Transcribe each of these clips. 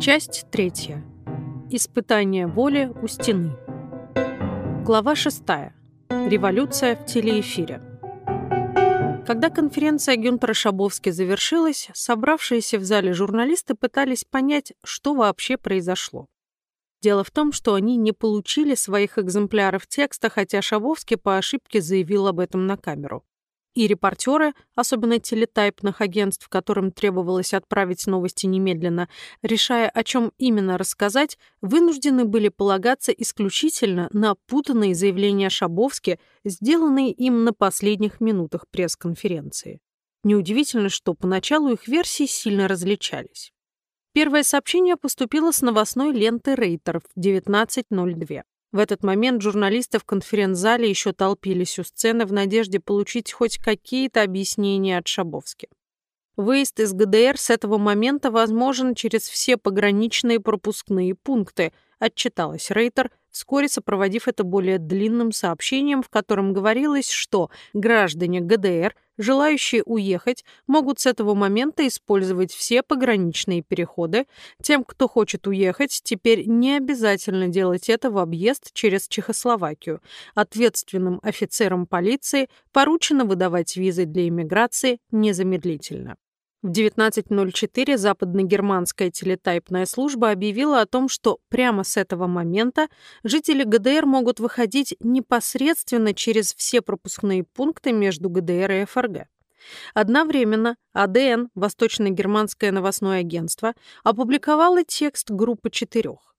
Часть третья. Испытание воли у стены. Глава шестая. Революция в телеэфире. Когда конференция Гюнтера Шабовски завершилась, собравшиеся в зале журналисты пытались понять, что вообще произошло. Дело в том, что они не получили своих экземпляров текста, хотя Шабовский по ошибке заявил об этом на камеру. И репортеры, особенно телетайпных агентств, которым требовалось отправить новости немедленно, решая, о чем именно рассказать, вынуждены были полагаться исключительно на путанные заявления Шабовски, сделанные им на последних минутах пресс-конференции. Неудивительно, что поначалу их версии сильно различались. Первое сообщение поступило с новостной ленты Рейтеров в 19.02. В этот момент журналисты в конференц-зале еще толпились у сцены в надежде получить хоть какие-то объяснения от Шабовски. Выезд из ГДР с этого момента возможен через все пограничные пропускные пункты, отчиталась Рейтер, вскоре сопроводив это более длинным сообщением, в котором говорилось, что граждане ГДР, желающие уехать, могут с этого момента использовать все пограничные переходы. Тем, кто хочет уехать, теперь не обязательно делать это в объезд через Чехословакию. Ответственным офицерам полиции поручено выдавать визы для иммиграции незамедлительно. В 19.04 западногерманская телетайпная служба объявила о том, что прямо с этого момента жители ГДР могут выходить непосредственно через все пропускные пункты между ГДР и ФРГ. Одновременно АДН, Восточно-германское новостное агентство, опубликовало текст группы четырех.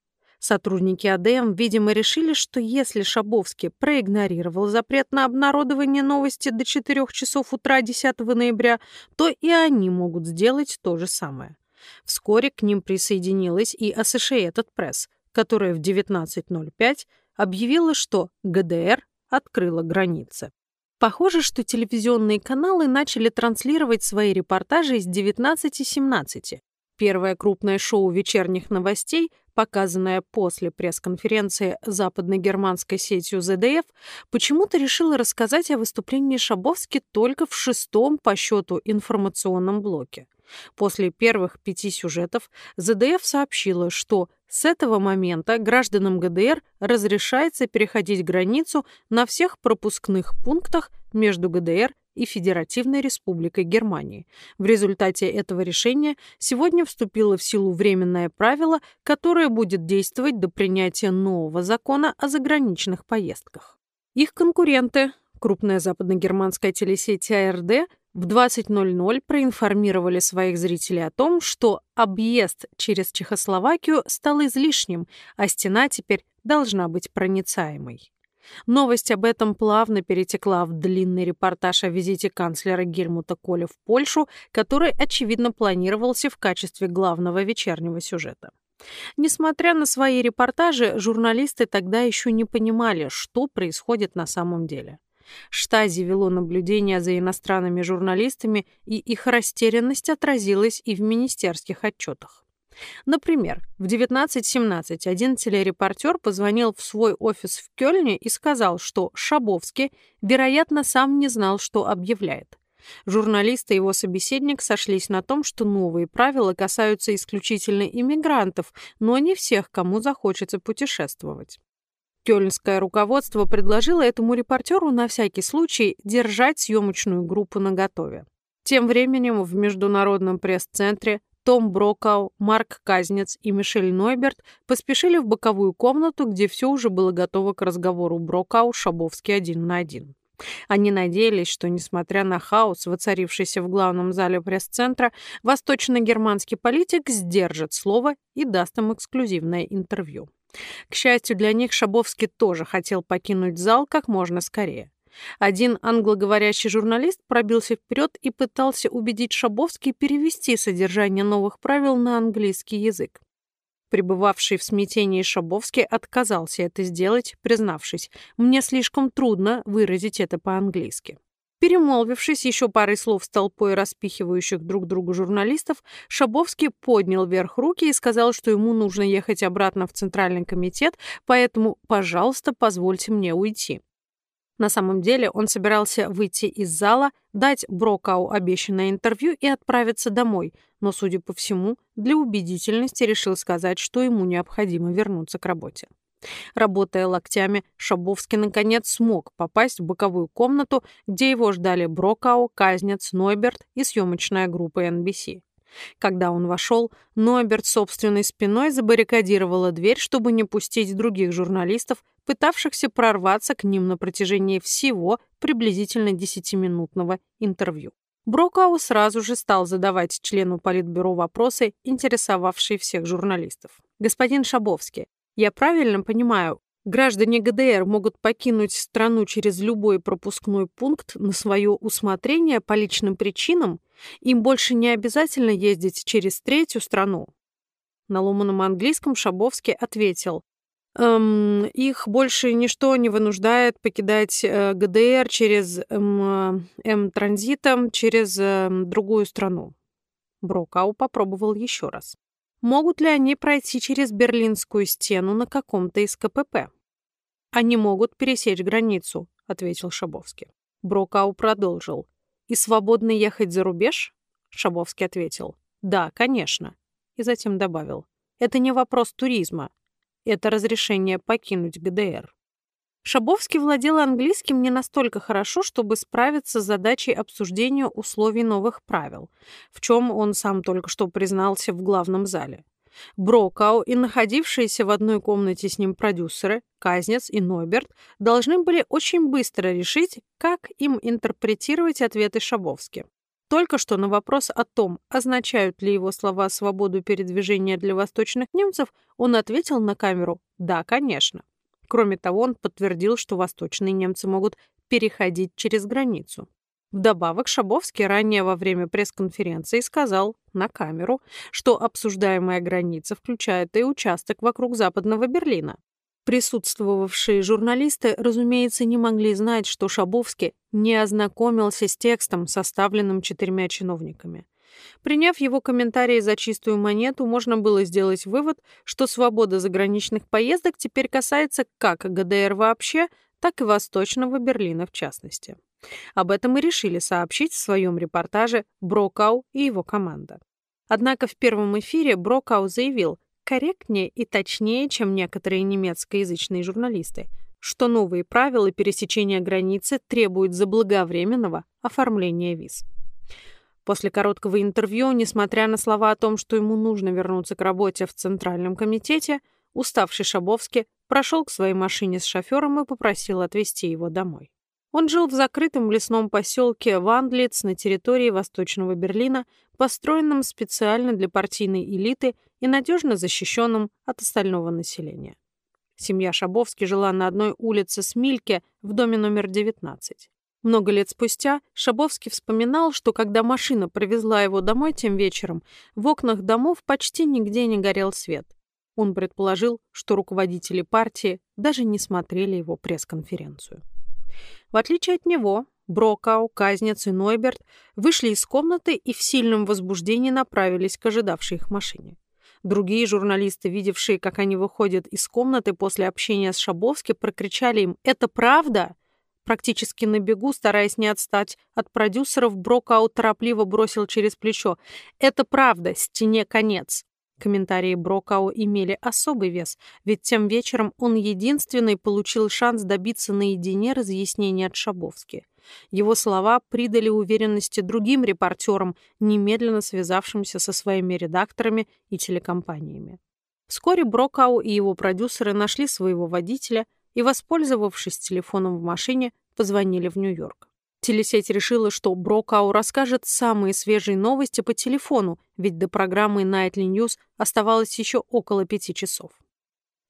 Сотрудники АДМ, видимо, решили, что если Шабовский проигнорировал запрет на обнародование новости до 4 часов утра 10 ноября, то и они могут сделать то же самое. Вскоре к ним присоединилась и Associated Press, которая в 19.05 объявила, что ГДР открыла границы. Похоже, что телевизионные каналы начали транслировать свои репортажи из 19.17. Первое крупное шоу вечерних новостей показанная после пресс-конференции западно-германской сетью ЗДФ, почему-то решила рассказать о выступлении Шабовски только в шестом по счету информационном блоке. После первых пяти сюжетов ЗДФ сообщила, что с этого момента гражданам ГДР разрешается переходить границу на всех пропускных пунктах между ГДР и Федеративной Республикой Германии. В результате этого решения сегодня вступило в силу временное правило, которое будет действовать до принятия нового закона о заграничных поездках. Их конкуренты, крупная западногерманская телесеть АРД, в 20.00 проинформировали своих зрителей о том, что объезд через Чехословакию стал излишним, а стена теперь должна быть проницаемой. Новость об этом плавно перетекла в длинный репортаж о визите канцлера Гельмута Коля в Польшу, который, очевидно, планировался в качестве главного вечернего сюжета. Несмотря на свои репортажи, журналисты тогда еще не понимали, что происходит на самом деле. Штази вело наблюдение за иностранными журналистами, и их растерянность отразилась и в министерских отчетах. Например, в 19.17 один телерепортер позвонил в свой офис в Кёльне и сказал, что Шабовский, вероятно, сам не знал, что объявляет. Журналист и его собеседник сошлись на том, что новые правила касаются исключительно иммигрантов, но не всех, кому захочется путешествовать. Кёльнское руководство предложило этому репортеру на всякий случай держать съемочную группу наготове. Тем временем в Международном пресс-центре том Брокау, Марк Казнец и Мишель Нойберт поспешили в боковую комнату, где все уже было готово к разговору Брокау Шабовский один на один. Они надеялись, что, несмотря на хаос, воцарившийся в главном зале пресс-центра, восточно-германский политик сдержит слово и даст им эксклюзивное интервью. К счастью для них, Шабовский тоже хотел покинуть зал как можно скорее. Один англоговорящий журналист пробился вперед и пытался убедить Шабовский перевести содержание новых правил на английский язык. Пребывавший в смятении Шабовский отказался это сделать, признавшись, «Мне слишком трудно выразить это по-английски». Перемолвившись еще парой слов с толпой распихивающих друг другу журналистов, Шабовский поднял вверх руки и сказал, что ему нужно ехать обратно в Центральный комитет, поэтому, пожалуйста, позвольте мне уйти. На самом деле он собирался выйти из зала, дать Брокау обещанное интервью и отправиться домой, но, судя по всему, для убедительности решил сказать, что ему необходимо вернуться к работе. Работая локтями, Шабовский наконец смог попасть в боковую комнату, где его ждали Брокау, Казнец, Нойберт и съемочная группа NBC. Когда он вошел, Нойберт собственной спиной забаррикадировала дверь, чтобы не пустить других журналистов, пытавшихся прорваться к ним на протяжении всего приблизительно десятиминутного интервью. Брокау сразу же стал задавать члену Политбюро вопросы, интересовавшие всех журналистов. «Господин Шабовский, я правильно понимаю, граждане ГДР могут покинуть страну через любой пропускной пункт на свое усмотрение по личным причинам? Им больше не обязательно ездить через третью страну?» На ломаном английском Шабовский ответил, Эм, их больше ничто не вынуждает покидать э, ГДР через эм, М-транзитом через э, другую страну. Брокау попробовал еще раз. Могут ли они пройти через Берлинскую стену на каком-то из КПП? Они могут пересечь границу, ответил Шабовский. Брокау продолжил. И свободно ехать за рубеж? Шабовский ответил. Да, конечно. И затем добавил. Это не вопрос туризма это разрешение покинуть ГДР. Шабовский владел английским не настолько хорошо, чтобы справиться с задачей обсуждения условий новых правил, в чем он сам только что признался в главном зале. Брокау и находившиеся в одной комнате с ним продюсеры, Казнец и Нойберт, должны были очень быстро решить, как им интерпретировать ответы Шабовски. Только что на вопрос о том, означают ли его слова свободу передвижения для восточных немцев, он ответил на камеру «да, конечно». Кроме того, он подтвердил, что восточные немцы могут переходить через границу. Вдобавок, Шабовский ранее во время пресс-конференции сказал на камеру, что обсуждаемая граница включает и участок вокруг Западного Берлина. Присутствовавшие журналисты, разумеется, не могли знать, что Шабовский не ознакомился с текстом, составленным четырьмя чиновниками. Приняв его комментарии за чистую монету, можно было сделать вывод, что свобода заграничных поездок теперь касается как ГДР вообще, так и Восточного Берлина в частности. Об этом и решили сообщить в своем репортаже Брокау и его команда. Однако в первом эфире Брокау заявил, корректнее и точнее, чем некоторые немецкоязычные журналисты, что новые правила пересечения границы требуют заблаговременного оформления виз. После короткого интервью, несмотря на слова о том, что ему нужно вернуться к работе в Центральном комитете, уставший Шабовский прошел к своей машине с шофером и попросил отвезти его домой. Он жил в закрытом лесном поселке Вандлиц на территории Восточного Берлина, построенном специально для партийной элиты и надежно защищенным от остального населения. Семья Шабовски жила на одной улице Смильке в доме номер 19. Много лет спустя Шабовский вспоминал, что когда машина привезла его домой тем вечером, в окнах домов почти нигде не горел свет. Он предположил, что руководители партии даже не смотрели его пресс-конференцию. В отличие от него, Брокау, Казнец и Нойберт вышли из комнаты и в сильном возбуждении направились к ожидавшей их машине. Другие журналисты, видевшие, как они выходят из комнаты после общения с Шабовски, прокричали им «Это правда?». Практически на бегу, стараясь не отстать от продюсеров, Брокау торопливо бросил через плечо «Это правда, стене конец». Комментарии Брокау имели особый вес, ведь тем вечером он единственный получил шанс добиться наедине разъяснения от Шабовски. Его слова придали уверенности другим репортерам, немедленно связавшимся со своими редакторами и телекомпаниями. Вскоре Брокау и его продюсеры нашли своего водителя и, воспользовавшись телефоном в машине, позвонили в Нью-Йорк. Телесеть решила, что Брокау расскажет самые свежие новости по телефону, ведь до программы Nightly News оставалось еще около пяти часов.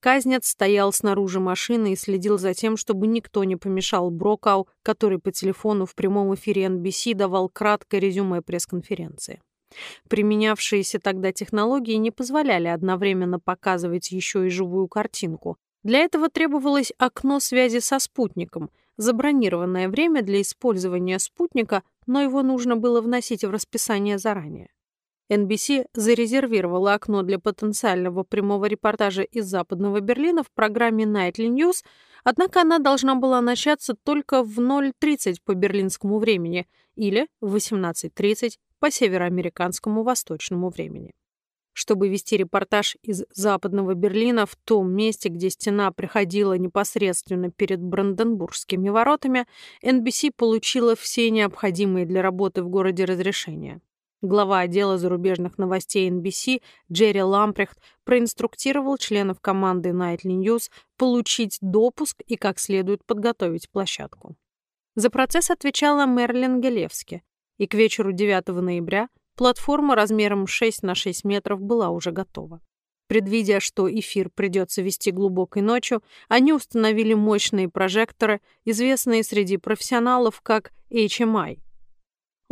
Казнец стоял снаружи машины и следил за тем, чтобы никто не помешал Брокау, который по телефону в прямом эфире NBC давал краткое резюме пресс-конференции. Применявшиеся тогда технологии не позволяли одновременно показывать еще и живую картинку. Для этого требовалось окно связи со спутником, забронированное время для использования спутника, но его нужно было вносить в расписание заранее. NBC зарезервировала окно для потенциального прямого репортажа из Западного Берлина в программе Nightly News, однако она должна была начаться только в 0.30 по берлинскому времени или в 18.30 по североамериканскому восточному времени. Чтобы вести репортаж из Западного Берлина в том месте, где стена приходила непосредственно перед Бранденбургскими воротами, NBC получила все необходимые для работы в городе разрешения. Глава отдела зарубежных новостей NBC Джерри Лампрехт проинструктировал членов команды Nightly News получить допуск и как следует подготовить площадку. За процесс отвечала Мерлин Гелевски, и к вечеру 9 ноября платформа размером 6 на 6 метров была уже готова. Предвидя, что эфир придется вести глубокой ночью, они установили мощные прожекторы, известные среди профессионалов как HMI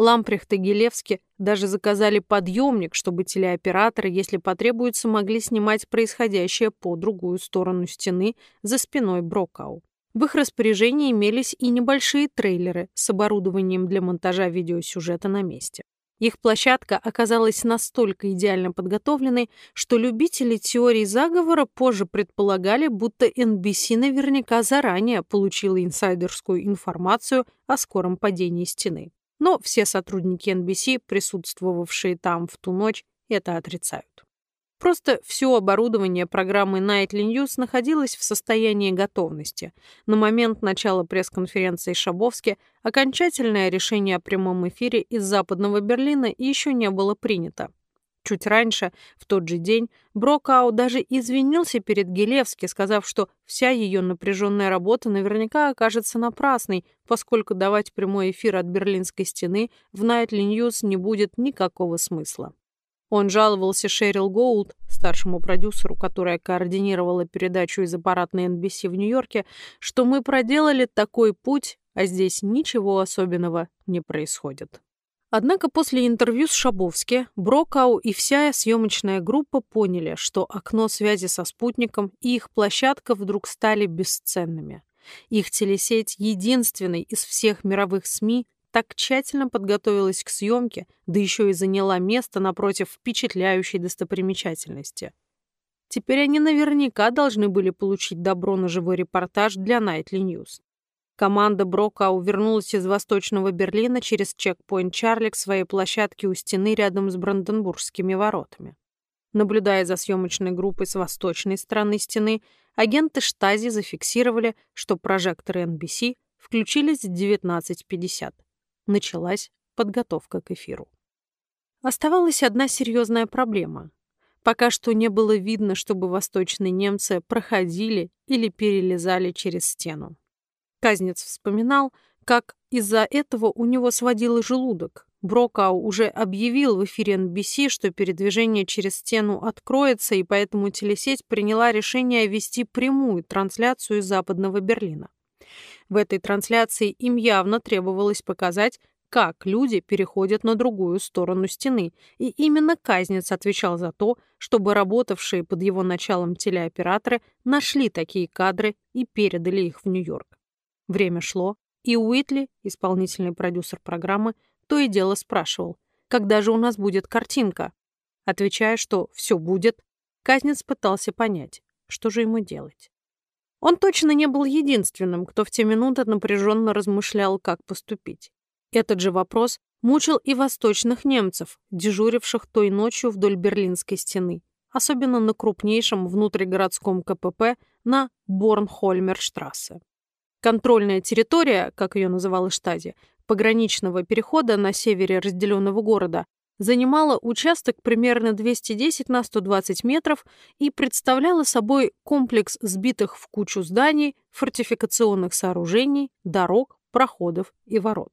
Лампрехт и Гелевски даже заказали подъемник, чтобы телеоператоры, если потребуется, могли снимать происходящее по другую сторону стены за спиной Брокау. В их распоряжении имелись и небольшие трейлеры с оборудованием для монтажа видеосюжета на месте. Их площадка оказалась настолько идеально подготовленной, что любители теории заговора позже предполагали, будто NBC наверняка заранее получила инсайдерскую информацию о скором падении стены. Но все сотрудники NBC, присутствовавшие там в ту ночь, это отрицают. Просто все оборудование программы Nightly News находилось в состоянии готовности. На момент начала пресс-конференции Шабовски окончательное решение о прямом эфире из Западного Берлина еще не было принято. Чуть раньше, в тот же день, Брокау даже извинился перед Гелевски, сказав, что вся ее напряженная работа наверняка окажется напрасной, поскольку давать прямой эфир от Берлинской стены в Nightly News не будет никакого смысла. Он жаловался Шерил Гоулд, старшему продюсеру, которая координировала передачу из аппаратной NBC в Нью-Йорке, что мы проделали такой путь, а здесь ничего особенного не происходит. Однако после интервью с Шабовски, Брокау и вся съемочная группа поняли, что окно связи со спутником и их площадка вдруг стали бесценными. Их телесеть, единственной из всех мировых СМИ, так тщательно подготовилась к съемке, да еще и заняла место напротив впечатляющей достопримечательности. Теперь они наверняка должны были получить добро на живой репортаж для Nightly News. Команда Брока увернулась из Восточного Берлина через чекпоинт Чарли к своей площадке у стены рядом с Бранденбургскими воротами. Наблюдая за съемочной группой с восточной стороны стены, агенты Штази зафиксировали, что прожекторы NBC включились в 19.50. Началась подготовка к эфиру. Оставалась одна серьезная проблема. Пока что не было видно, чтобы восточные немцы проходили или перелезали через стену. Казнец вспоминал, как из-за этого у него сводило желудок. Брокау уже объявил в эфире NBC, что передвижение через стену откроется, и поэтому телесеть приняла решение вести прямую трансляцию из Западного Берлина. В этой трансляции им явно требовалось показать, как люди переходят на другую сторону стены, и именно Казнец отвечал за то, чтобы работавшие под его началом телеоператоры нашли такие кадры и передали их в Нью-Йорк. Время шло, и Уитли, исполнительный продюсер программы, то и дело спрашивал, когда же у нас будет картинка? Отвечая, что все будет, Казнец пытался понять, что же ему делать. Он точно не был единственным, кто в те минуты напряженно размышлял, как поступить. Этот же вопрос мучил и восточных немцев, дежуривших той ночью вдоль Берлинской стены, особенно на крупнейшем внутригородском КПП на Борнхольмерштрассе. Контрольная территория, как ее называла штази, пограничного перехода на севере разделенного города, занимала участок примерно 210 на 120 метров и представляла собой комплекс сбитых в кучу зданий, фортификационных сооружений, дорог, проходов и ворот.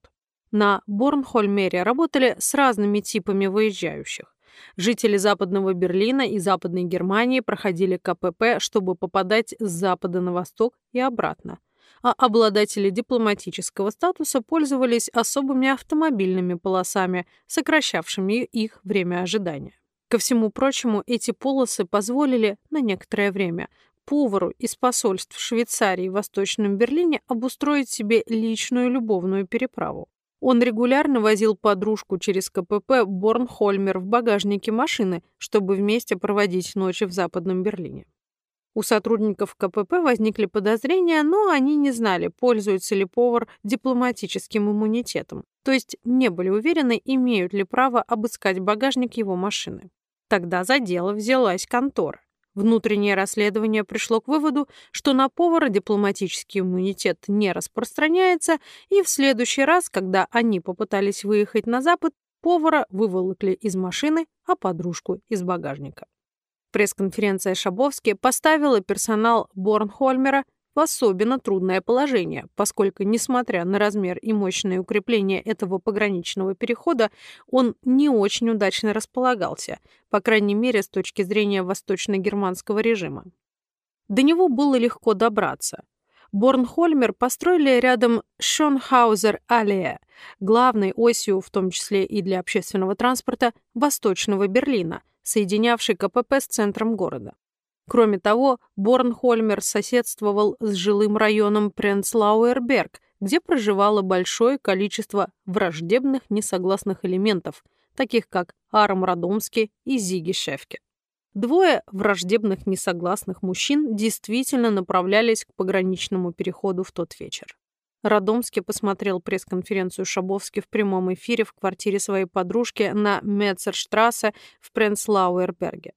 На Борнхольмере работали с разными типами выезжающих. Жители Западного Берлина и Западной Германии проходили КПП, чтобы попадать с запада на восток и обратно а обладатели дипломатического статуса пользовались особыми автомобильными полосами, сокращавшими их время ожидания. Ко всему прочему, эти полосы позволили на некоторое время повару из посольств Швейцарии в Восточном Берлине обустроить себе личную любовную переправу. Он регулярно возил подружку через КПП Борнхольмер в багажнике машины, чтобы вместе проводить ночи в Западном Берлине. У сотрудников КПП возникли подозрения, но они не знали, пользуется ли повар дипломатическим иммунитетом, то есть не были уверены, имеют ли право обыскать багажник его машины. Тогда за дело взялась контора. Внутреннее расследование пришло к выводу, что на повара дипломатический иммунитет не распространяется, и в следующий раз, когда они попытались выехать на запад, повара выволокли из машины, а подружку из багажника. Пресс-конференция Шабовски поставила персонал Борнхольмера в особенно трудное положение, поскольку, несмотря на размер и мощное укрепление этого пограничного перехода, он не очень удачно располагался, по крайней мере, с точки зрения восточно-германского режима. До него было легко добраться. Борнхольмер построили рядом Шонхаузер-Аллея, главной осью, в том числе и для общественного транспорта, Восточного Берлина, соединявшей КПП с центром города. Кроме того, Борнхольмер соседствовал с жилым районом Пренцлауэрберг, где проживало большое количество враждебных несогласных элементов, таких как Арм Радомский и Зиги Шефке. Двое враждебных несогласных мужчин действительно направлялись к пограничному переходу в тот вечер. Радомский посмотрел пресс-конференцию Шабовски в прямом эфире в квартире своей подружки на Мецерштрассе в Пренцлауэрберге.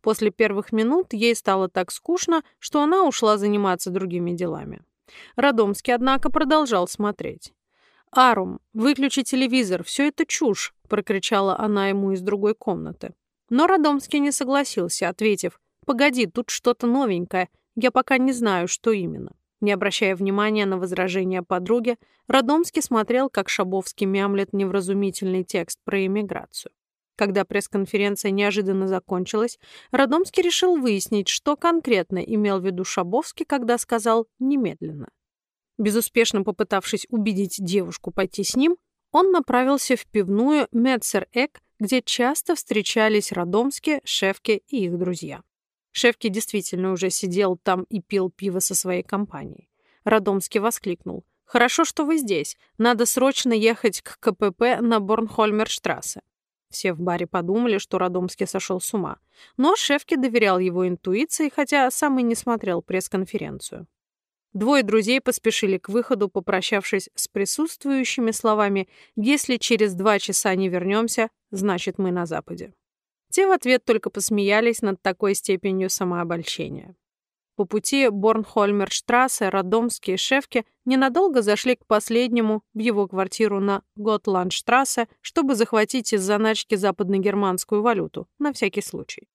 После первых минут ей стало так скучно, что она ушла заниматься другими делами. Радомский, однако, продолжал смотреть. «Арум, выключи телевизор, все это чушь!» — прокричала она ему из другой комнаты. Но Радомский не согласился, ответив, «Погоди, тут что-то новенькое, я пока не знаю, что именно». Не обращая внимания на возражения подруги, Радомский смотрел, как Шабовский мямлет невразумительный текст про эмиграцию. Когда пресс-конференция неожиданно закончилась, Радомский решил выяснить, что конкретно имел в виду Шабовский, когда сказал «немедленно». Безуспешно попытавшись убедить девушку пойти с ним, он направился в пивную Метцер-Эк, где часто встречались Радомски, Шефки и их друзья. Шефки действительно уже сидел там и пил пиво со своей компанией. Радомский воскликнул. «Хорошо, что вы здесь. Надо срочно ехать к КПП на Борнхольмерштрассе. Все в баре подумали, что Радомский сошел с ума. Но Шефке доверял его интуиции, хотя сам и не смотрел пресс-конференцию. Двое друзей поспешили к выходу, попрощавшись с присутствующими словами «Если через два часа не вернемся, значит, мы на Западе». Те в ответ только посмеялись над такой степенью самообольщения. По пути Борнхольмерштрассе, Радомские и Шефке ненадолго зашли к последнему в его квартиру на Готландштрассе, чтобы захватить из заначки западногерманскую валюту, на всякий случай.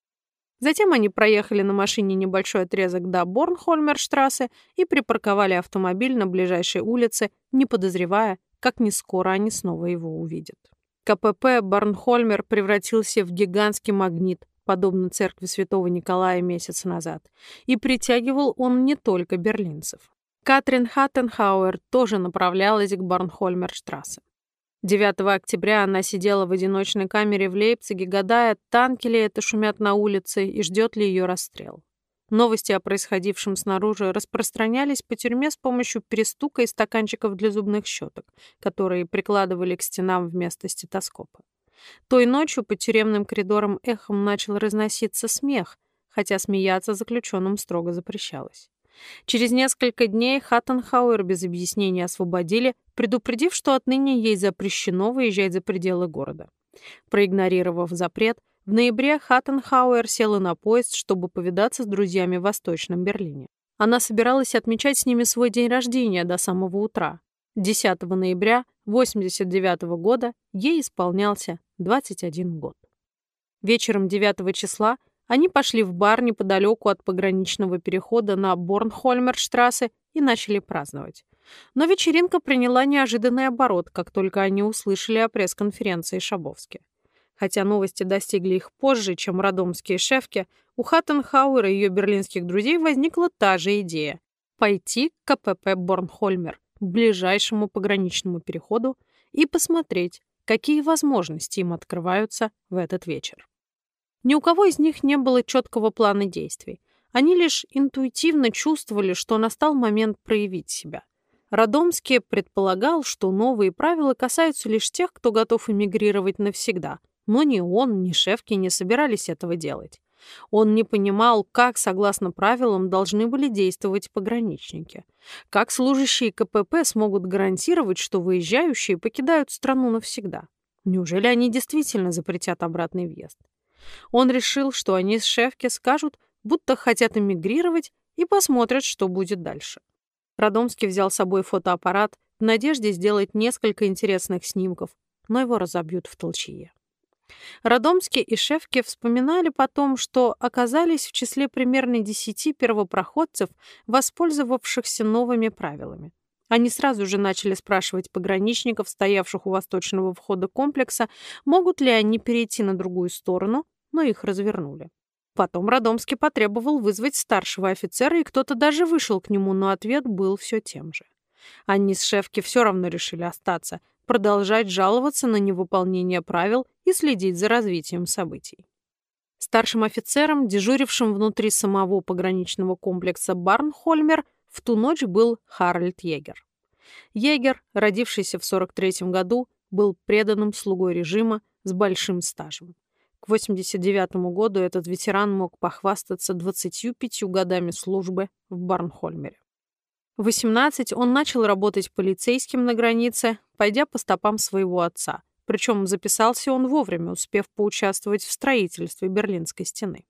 Затем они проехали на машине небольшой отрезок до Борнхольмерштрассе и припарковали автомобиль на ближайшей улице, не подозревая, как не скоро они снова его увидят. КПП Борнхольмер превратился в гигантский магнит, подобно церкви святого Николая месяц назад, и притягивал он не только берлинцев. Катрин Хаттенхауэр тоже направлялась к Барнхольмерштрассе. 9 октября она сидела в одиночной камере в Лейпциге, гадая, танки ли это шумят на улице и ждет ли ее расстрел. Новости о происходившем снаружи распространялись по тюрьме с помощью перестука и стаканчиков для зубных щеток, которые прикладывали к стенам вместо стетоскопа. Той ночью по тюремным коридорам эхом начал разноситься смех, хотя смеяться заключенным строго запрещалось. Через несколько дней Хаттенхауэр без объяснений освободили, предупредив, что отныне ей запрещено выезжать за пределы города. Проигнорировав запрет, в ноябре Хаттенхауэр села на поезд, чтобы повидаться с друзьями в Восточном Берлине. Она собиралась отмечать с ними свой день рождения до самого утра. 10 ноября 1989 года ей исполнялся 21 год. Вечером 9 числа они пошли в бар неподалеку от пограничного перехода на Борнхольмерштрассе и начали праздновать. Но вечеринка приняла неожиданный оборот, как только они услышали о пресс-конференции Шабовски. Хотя новости достигли их позже, чем родомские шефки, у Хаттенхауэра и ее берлинских друзей возникла та же идея – пойти к КПП Борнхольмер, ближайшему пограничному переходу, и посмотреть, какие возможности им открываются в этот вечер. Ни у кого из них не было четкого плана действий. Они лишь интуитивно чувствовали, что настал момент проявить себя. Радомский предполагал, что новые правила касаются лишь тех, кто готов эмигрировать навсегда, но ни он, ни Шефки не собирались этого делать. Он не понимал, как, согласно правилам, должны были действовать пограничники. Как служащие КПП смогут гарантировать, что выезжающие покидают страну навсегда? Неужели они действительно запретят обратный въезд? Он решил, что они с Шефки скажут, будто хотят эмигрировать, и посмотрят, что будет дальше. Радомский взял с собой фотоаппарат в надежде сделать несколько интересных снимков, но его разобьют в толчье. Радомский и Шефки вспоминали потом, что оказались в числе примерно десяти первопроходцев, воспользовавшихся новыми правилами. Они сразу же начали спрашивать пограничников, стоявших у восточного входа комплекса, могут ли они перейти на другую сторону, но их развернули. Потом Радомский потребовал вызвать старшего офицера, и кто-то даже вышел к нему, но ответ был все тем же. Они с Шефки все равно решили остаться, продолжать жаловаться на невыполнение правил и следить за развитием событий. Старшим офицером, дежурившим внутри самого пограничного комплекса Барнхольмер, в ту ночь был Харальд Егер. Егер, родившийся в 43 году, был преданным слугой режима с большим стажем. К 89 году этот ветеран мог похвастаться 25 годами службы в Барнхольмере. В 18 он начал работать полицейским на границе, пойдя по стопам своего отца. Причем записался он вовремя, успев поучаствовать в строительстве Берлинской стены.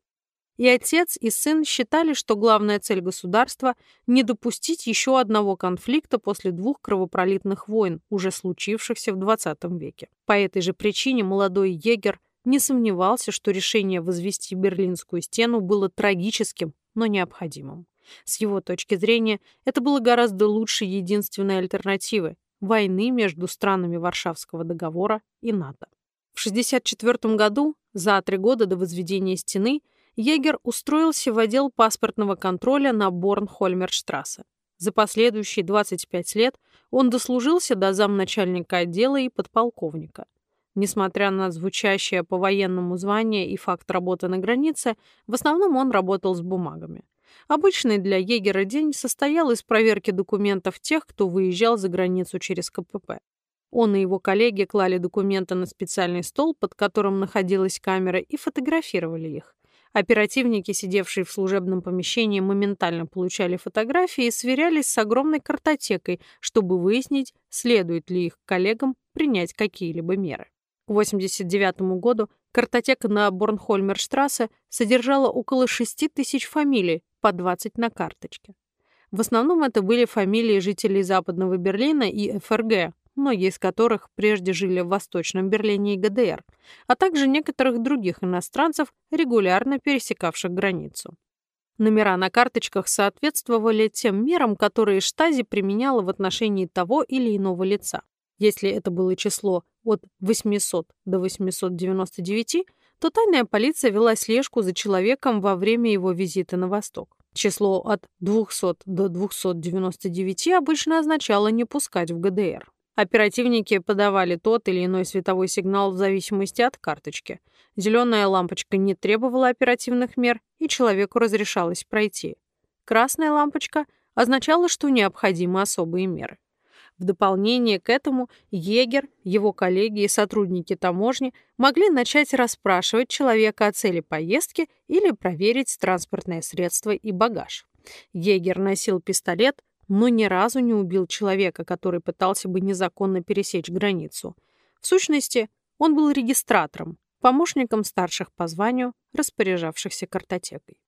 И отец, и сын считали, что главная цель государства – не допустить еще одного конфликта после двух кровопролитных войн, уже случившихся в XX веке. По этой же причине молодой егер не сомневался, что решение возвести Берлинскую стену было трагическим, но необходимым. С его точки зрения, это было гораздо лучше единственной альтернативы – войны между странами Варшавского договора и НАТО. В 1964 году, за три года до возведения стены, Егер устроился в отдел паспортного контроля на Борнхольмерштрассе. За последующие 25 лет он дослужился до замначальника отдела и подполковника. Несмотря на звучащее по военному звание и факт работы на границе, в основном он работал с бумагами. Обычный для егера день состоял из проверки документов тех, кто выезжал за границу через КПП. Он и его коллеги клали документы на специальный стол, под которым находилась камера, и фотографировали их. Оперативники, сидевшие в служебном помещении, моментально получали фотографии и сверялись с огромной картотекой, чтобы выяснить, следует ли их коллегам принять какие-либо меры. К 1989 году картотека на Борнхольмерштрассе содержала около 6 тысяч фамилий, по 20 на карточке. В основном это были фамилии жителей Западного Берлина и ФРГ, многие из которых прежде жили в Восточном Берлине и ГДР, а также некоторых других иностранцев, регулярно пересекавших границу. Номера на карточках соответствовали тем мерам, которые Штази применяла в отношении того или иного лица. Если это было число от 800 до 899, то тайная полиция вела слежку за человеком во время его визита на восток. Число от 200 до 299 обычно означало не пускать в ГДР. Оперативники подавали тот или иной световой сигнал в зависимости от карточки. Зеленая лампочка не требовала оперативных мер, и человеку разрешалось пройти. Красная лампочка означала, что необходимы особые меры. В дополнение к этому егер, его коллеги и сотрудники таможни могли начать расспрашивать человека о цели поездки или проверить транспортное средство и багаж. Егер носил пистолет, но ни разу не убил человека, который пытался бы незаконно пересечь границу. В сущности, он был регистратором, помощником старших по званию, распоряжавшихся картотекой.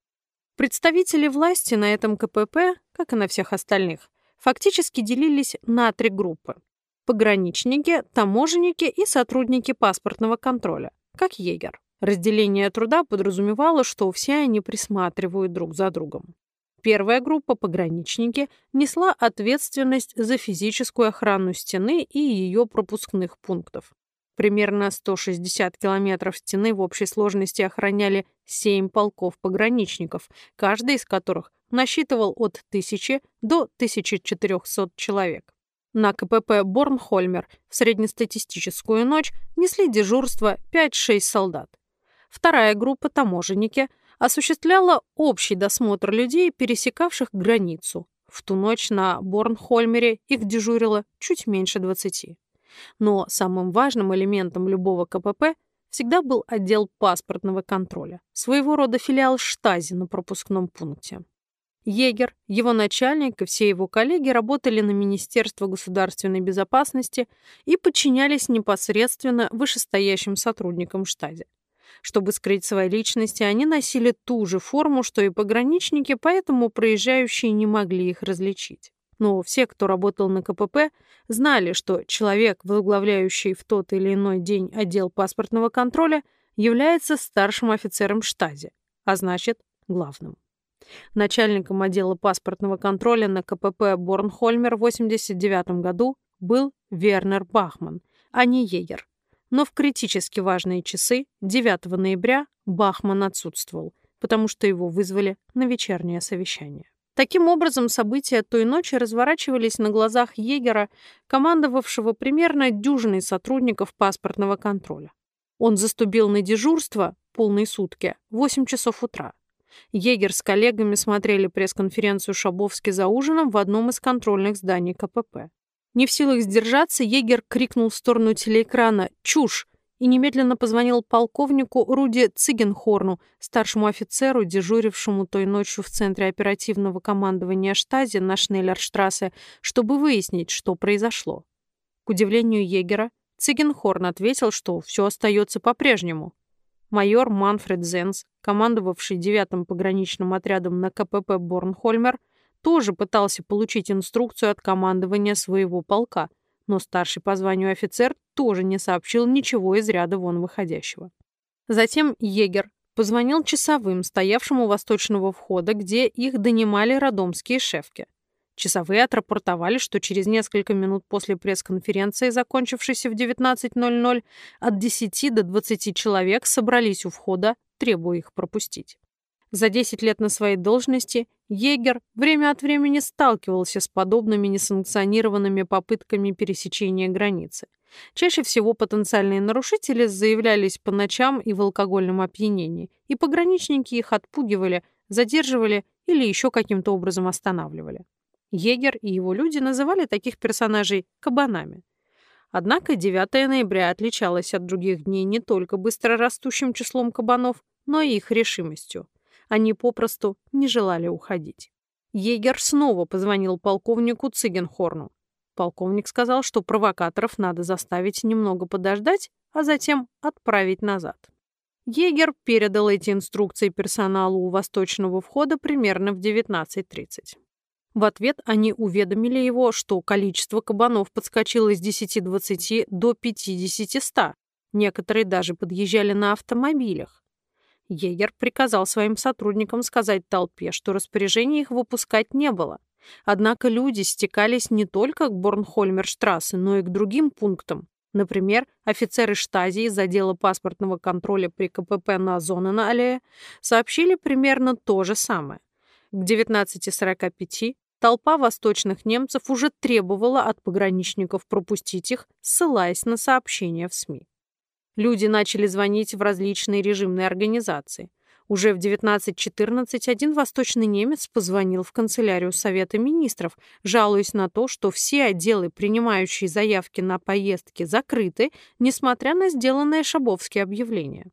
Представители власти на этом КПП, как и на всех остальных, фактически делились на три группы. Пограничники, таможенники и сотрудники паспортного контроля, как егер. Разделение труда подразумевало, что все они присматривают друг за другом. Первая группа, пограничники, несла ответственность за физическую охрану стены и ее пропускных пунктов. Примерно 160 километров стены в общей сложности охраняли 7 полков пограничников, каждый из которых насчитывал от 1000 до 1400 человек. На КПП Борнхольмер в среднестатистическую ночь несли дежурство 5-6 солдат. Вторая группа, таможенники, осуществляла общий досмотр людей, пересекавших границу, В ту ночь на Борнхольмере их дежурило чуть меньше 20. Но самым важным элементом любого КПП всегда был отдел паспортного контроля, своего рода филиал штази на пропускном пункте. Егер, его начальник и все его коллеги работали на Министерство государственной безопасности и подчинялись непосредственно вышестоящим сотрудникам штази. Чтобы скрыть свои личности, они носили ту же форму, что и пограничники, поэтому проезжающие не могли их различить. Но все, кто работал на КПП, знали, что человек, возглавляющий в тот или иной день отдел паспортного контроля, является старшим офицером штази, а значит, главным. Начальником отдела паспортного контроля на КПП Борнхольмер в 1989 году был Вернер Бахман, а не Егер. Но в критически важные часы 9 ноября Бахман отсутствовал, потому что его вызвали на вечернее совещание. Таким образом, события той ночи разворачивались на глазах егера, командовавшего примерно дюжиной сотрудников паспортного контроля. Он заступил на дежурство полные сутки, 8 часов утра. Егер с коллегами смотрели пресс-конференцию Шабовски за ужином в одном из контрольных зданий КПП. Не в силах сдержаться, егер крикнул в сторону телеэкрана «Чушь!» И немедленно позвонил полковнику Руди Цигенхорну, старшему офицеру, дежурившему той ночью в Центре оперативного командования штази на Шнеллерштрассе, чтобы выяснить, что произошло. К удивлению егера, Цигенхорн ответил, что все остается по-прежнему. Майор Манфред Зенс, командовавший девятым пограничным отрядом на КПП Борнхольмер, тоже пытался получить инструкцию от командования своего полка – но старший по званию офицер тоже не сообщил ничего из ряда вон выходящего. Затем егер позвонил часовым, стоявшим у восточного входа, где их донимали родомские шефки. Часовые отрапортовали, что через несколько минут после пресс-конференции, закончившейся в 19.00, от 10 до 20 человек собрались у входа, требуя их пропустить. За 10 лет на своей должности Егер время от времени сталкивался с подобными несанкционированными попытками пересечения границы. Чаще всего потенциальные нарушители заявлялись по ночам и в алкогольном опьянении, и пограничники их отпугивали, задерживали или еще каким-то образом останавливали. Егер и его люди называли таких персонажей «кабанами». Однако 9 ноября отличалось от других дней не только быстро растущим числом кабанов, но и их решимостью. Они попросту не желали уходить. Егер снова позвонил полковнику Цигенхорну. Полковник сказал, что провокаторов надо заставить немного подождать, а затем отправить назад. Егер передал эти инструкции персоналу у восточного входа примерно в 19.30. В ответ они уведомили его, что количество кабанов подскочило с 10-20 до 50-100. Некоторые даже подъезжали на автомобилях. Егер приказал своим сотрудникам сказать толпе, что распоряжения их выпускать не было. Однако люди стекались не только к Борнхольмерштрассе, но и к другим пунктам. Например, офицеры штази из отдела паспортного контроля при КПП на Зоненаллее сообщили примерно то же самое. К 19.45 толпа восточных немцев уже требовала от пограничников пропустить их, ссылаясь на сообщения в СМИ. Люди начали звонить в различные режимные организации. Уже в 19.14 один восточный немец позвонил в канцелярию Совета министров, жалуясь на то, что все отделы, принимающие заявки на поездки, закрыты, несмотря на сделанное Шабовские объявление.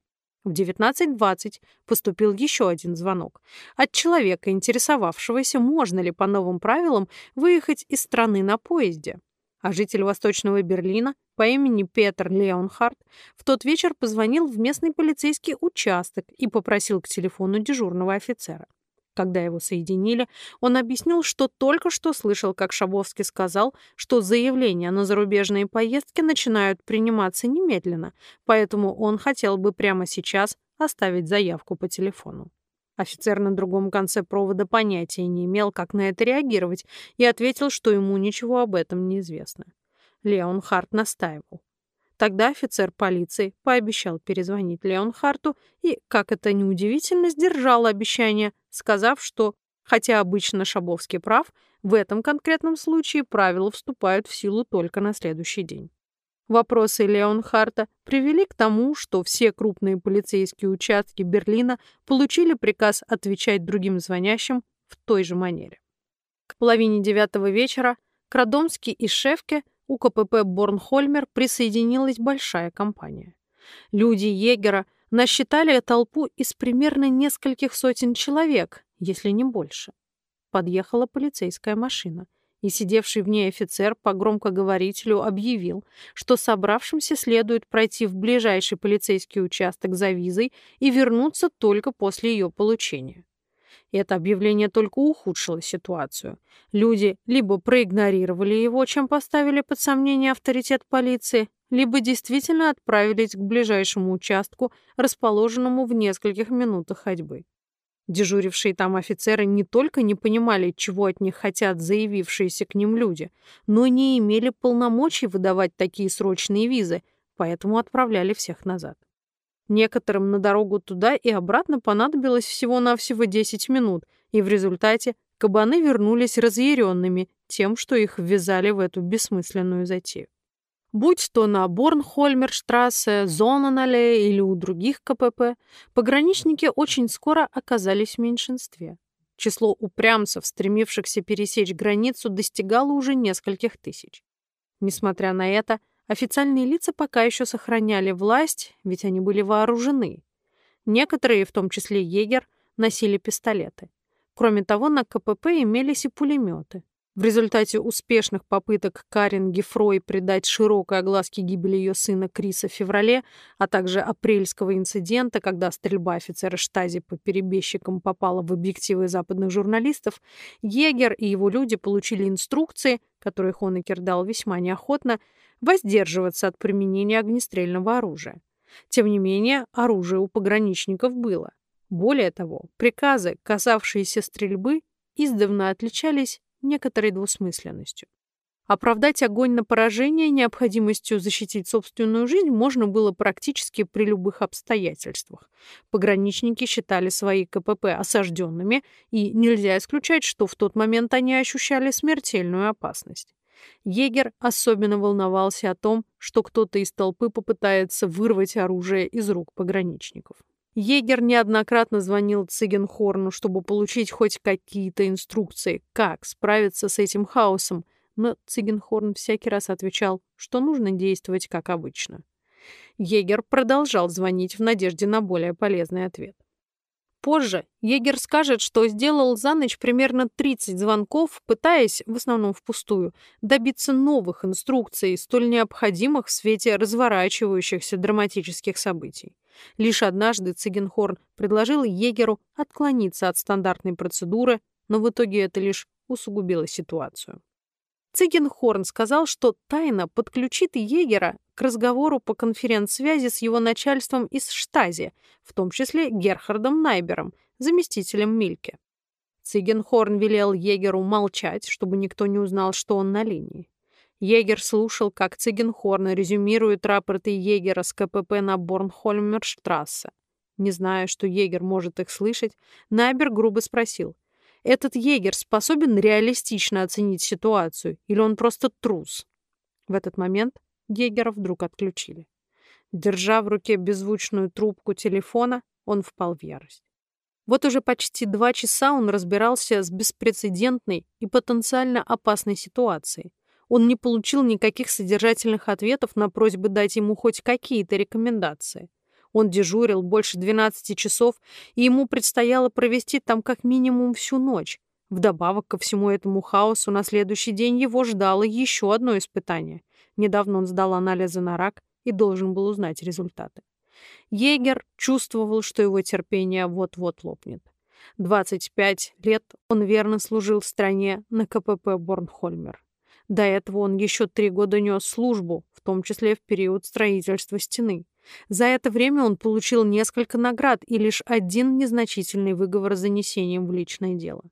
В 19.20 поступил еще один звонок от человека, интересовавшегося, можно ли по новым правилам выехать из страны на поезде а житель Восточного Берлина по имени Петр Леонхард в тот вечер позвонил в местный полицейский участок и попросил к телефону дежурного офицера. Когда его соединили, он объяснил, что только что слышал, как Шабовский сказал, что заявления на зарубежные поездки начинают приниматься немедленно, поэтому он хотел бы прямо сейчас оставить заявку по телефону. Офицер на другом конце провода понятия не имел, как на это реагировать, и ответил, что ему ничего об этом не известно. Леон Харт настаивал. Тогда офицер полиции пообещал перезвонить Леон Харту и, как это неудивительно, сдержал обещание, сказав, что, хотя обычно Шабовский прав, в этом конкретном случае правила вступают в силу только на следующий день. Вопросы Леонхарта привели к тому, что все крупные полицейские участки Берлина получили приказ отвечать другим звонящим в той же манере. К половине девятого вечера к Радомски и Шефке у КПП Борнхольмер присоединилась большая компания. Люди егера насчитали толпу из примерно нескольких сотен человек, если не больше. Подъехала полицейская машина, и сидевший в ней офицер по громкоговорителю объявил, что собравшимся следует пройти в ближайший полицейский участок за визой и вернуться только после ее получения. Это объявление только ухудшило ситуацию. Люди либо проигнорировали его, чем поставили под сомнение авторитет полиции, либо действительно отправились к ближайшему участку, расположенному в нескольких минутах ходьбы. Дежурившие там офицеры не только не понимали, чего от них хотят заявившиеся к ним люди, но не имели полномочий выдавать такие срочные визы, поэтому отправляли всех назад. Некоторым на дорогу туда и обратно понадобилось всего-навсего 10 минут, и в результате кабаны вернулись разъяренными тем, что их ввязали в эту бессмысленную затею. Будь то на Борнхольмерштрассе, Зонанале или у других КПП, пограничники очень скоро оказались в меньшинстве. Число упрямцев, стремившихся пересечь границу, достигало уже нескольких тысяч. Несмотря на это, официальные лица пока еще сохраняли власть, ведь они были вооружены. Некоторые, в том числе егер, носили пистолеты. Кроме того, на КПП имелись и пулеметы. В результате успешных попыток Карен Гефрой придать широкой огласке гибели ее сына Криса в феврале, а также апрельского инцидента, когда стрельба офицера Штази по перебежчикам попала в объективы западных журналистов, Егер и его люди получили инструкции, которые Хонекер дал весьма неохотно, воздерживаться от применения огнестрельного оружия. Тем не менее, оружие у пограничников было. Более того, приказы, касавшиеся стрельбы, издавна отличались некоторой двусмысленностью. Оправдать огонь на поражение необходимостью защитить собственную жизнь можно было практически при любых обстоятельствах. Пограничники считали свои КПП осажденными, и нельзя исключать, что в тот момент они ощущали смертельную опасность. Егер особенно волновался о том, что кто-то из толпы попытается вырвать оружие из рук пограничников. Егер неоднократно звонил Цигенхорну, чтобы получить хоть какие-то инструкции, как справиться с этим хаосом, но Цигенхорн всякий раз отвечал, что нужно действовать как обычно. Егер продолжал звонить в надежде на более полезный ответ. Позже егер скажет, что сделал за ночь примерно 30 звонков, пытаясь, в основном впустую, добиться новых инструкций, столь необходимых в свете разворачивающихся драматических событий. Лишь однажды Цигенхорн предложил егеру отклониться от стандартной процедуры, но в итоге это лишь усугубило ситуацию. Цигенхорн сказал, что тайно подключит егера к разговору по конференц-связи с его начальством из Штази, в том числе Герхардом Найбером, заместителем Мильке. Цигенхорн велел егеру молчать, чтобы никто не узнал, что он на линии. Егер слушал, как Цигенхорн резюмирует рапорты егера с КПП на Борнхольмерштрассе. Не зная, что егер может их слышать, Найбер грубо спросил, «Этот егер способен реалистично оценить ситуацию, или он просто трус?» В этот момент Гегера вдруг отключили. Держа в руке беззвучную трубку телефона, он впал в ярость. Вот уже почти два часа он разбирался с беспрецедентной и потенциально опасной ситуацией. Он не получил никаких содержательных ответов на просьбы дать ему хоть какие-то рекомендации. Он дежурил больше 12 часов, и ему предстояло провести там как минимум всю ночь. Вдобавок ко всему этому хаосу на следующий день его ждало еще одно испытание. Недавно он сдал анализы на рак и должен был узнать результаты. Егер чувствовал, что его терпение вот-вот лопнет. 25 лет он верно служил стране на КПП Борнхольмер. До этого он еще три года нес службу, в том числе в период строительства стены. За это время он получил несколько наград и лишь один незначительный выговор с занесением в личное дело.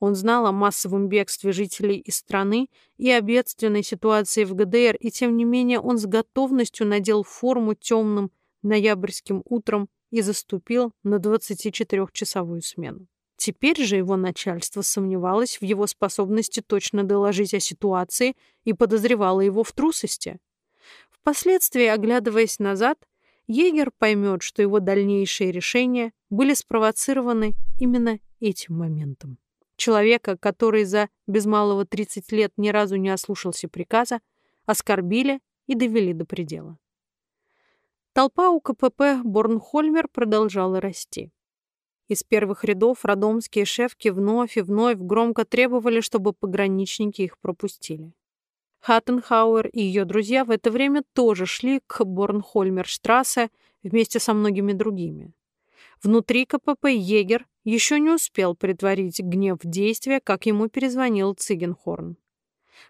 Он знал о массовом бегстве жителей из страны и о бедственной ситуации в ГДР, и тем не менее он с готовностью надел форму темным ноябрьским утром и заступил на 24-часовую смену. Теперь же его начальство сомневалось в его способности точно доложить о ситуации и подозревало его в трусости. Впоследствии, оглядываясь назад, Егер поймет, что его дальнейшие решения были спровоцированы именно этим моментом. человека, который за без малого 30 лет ни разу не ослушался приказа, оскорбили и довели до предела. Толпа у КПП Борнхольмер продолжала расти. Из первых рядов родомские шефки вновь и вновь громко требовали, чтобы пограничники их пропустили. Хаттенхауэр и ее друзья в это время тоже шли к Борнхольмерштрассе вместе со многими другими. Внутри КПП егер еще не успел притворить гнев в действие, как ему перезвонил Цигенхорн.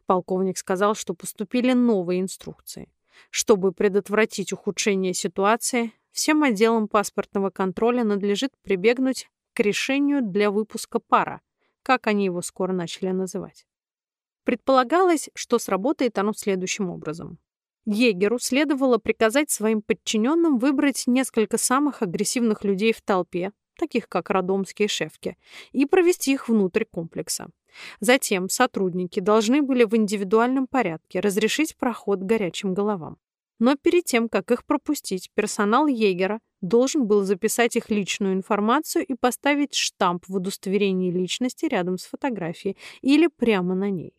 Полковник сказал, что поступили новые инструкции. Чтобы предотвратить ухудшение ситуации, всем отделам паспортного контроля надлежит прибегнуть к решению для выпуска пара, как они его скоро начали называть. Предполагалось, что сработает оно следующим образом. Егеру следовало приказать своим подчиненным выбрать несколько самых агрессивных людей в толпе, таких как родомские шефки, и провести их внутрь комплекса. Затем сотрудники должны были в индивидуальном порядке разрешить проход горячим головам. Но перед тем, как их пропустить, персонал егера должен был записать их личную информацию и поставить штамп в удостоверении личности рядом с фотографией или прямо на ней.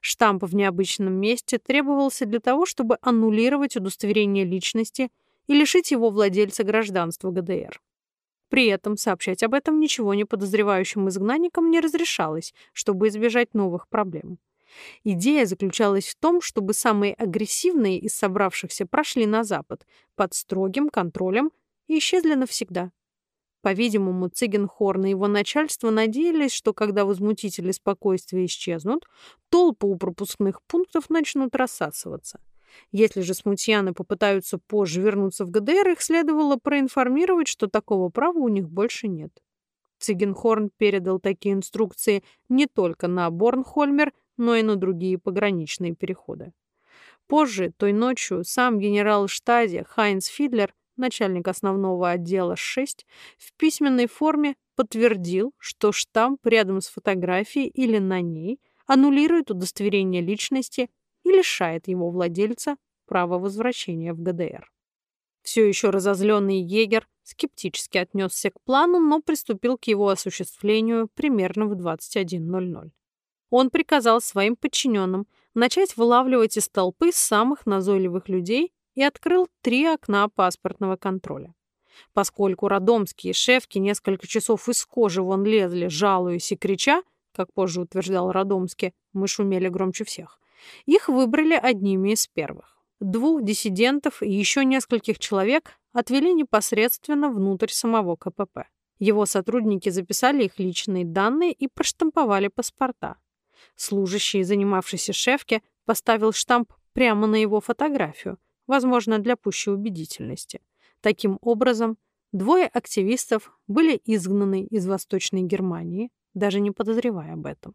Штамп в необычном месте требовался для того, чтобы аннулировать удостоверение личности и лишить его владельца гражданства ГДР. При этом сообщать об этом ничего не подозревающим изгнанникам не разрешалось, чтобы избежать новых проблем. Идея заключалась в том, чтобы самые агрессивные из собравшихся прошли на Запад под строгим контролем и исчезли навсегда. По-видимому, Цигенхорн и его начальство надеялись, что когда возмутители спокойствия исчезнут, толпы у пропускных пунктов начнут рассасываться. Если же смутьяны попытаются позже вернуться в ГДР, их следовало проинформировать, что такого права у них больше нет. Цигенхорн передал такие инструкции не только на Борнхольмер, но и на другие пограничные переходы. Позже, той ночью, сам генерал штази Хайнц Фидлер начальник основного отдела 6, в письменной форме подтвердил, что штамп рядом с фотографией или на ней аннулирует удостоверение личности и лишает его владельца права возвращения в ГДР. Все еще разозленный егер скептически отнесся к плану, но приступил к его осуществлению примерно в 21.00. Он приказал своим подчиненным начать вылавливать из толпы самых назойливых людей и открыл три окна паспортного контроля. Поскольку родомские шефки несколько часов из кожи вон лезли, жалуясь и крича, как позже утверждал Родомский, мы шумели громче всех, их выбрали одними из первых. Двух диссидентов и еще нескольких человек отвели непосредственно внутрь самого КПП. Его сотрудники записали их личные данные и проштамповали паспорта. Служащий, занимавшийся шефке, поставил штамп прямо на его фотографию, возможно, для пущей убедительности. Таким образом, двое активистов были изгнаны из Восточной Германии, даже не подозревая об этом.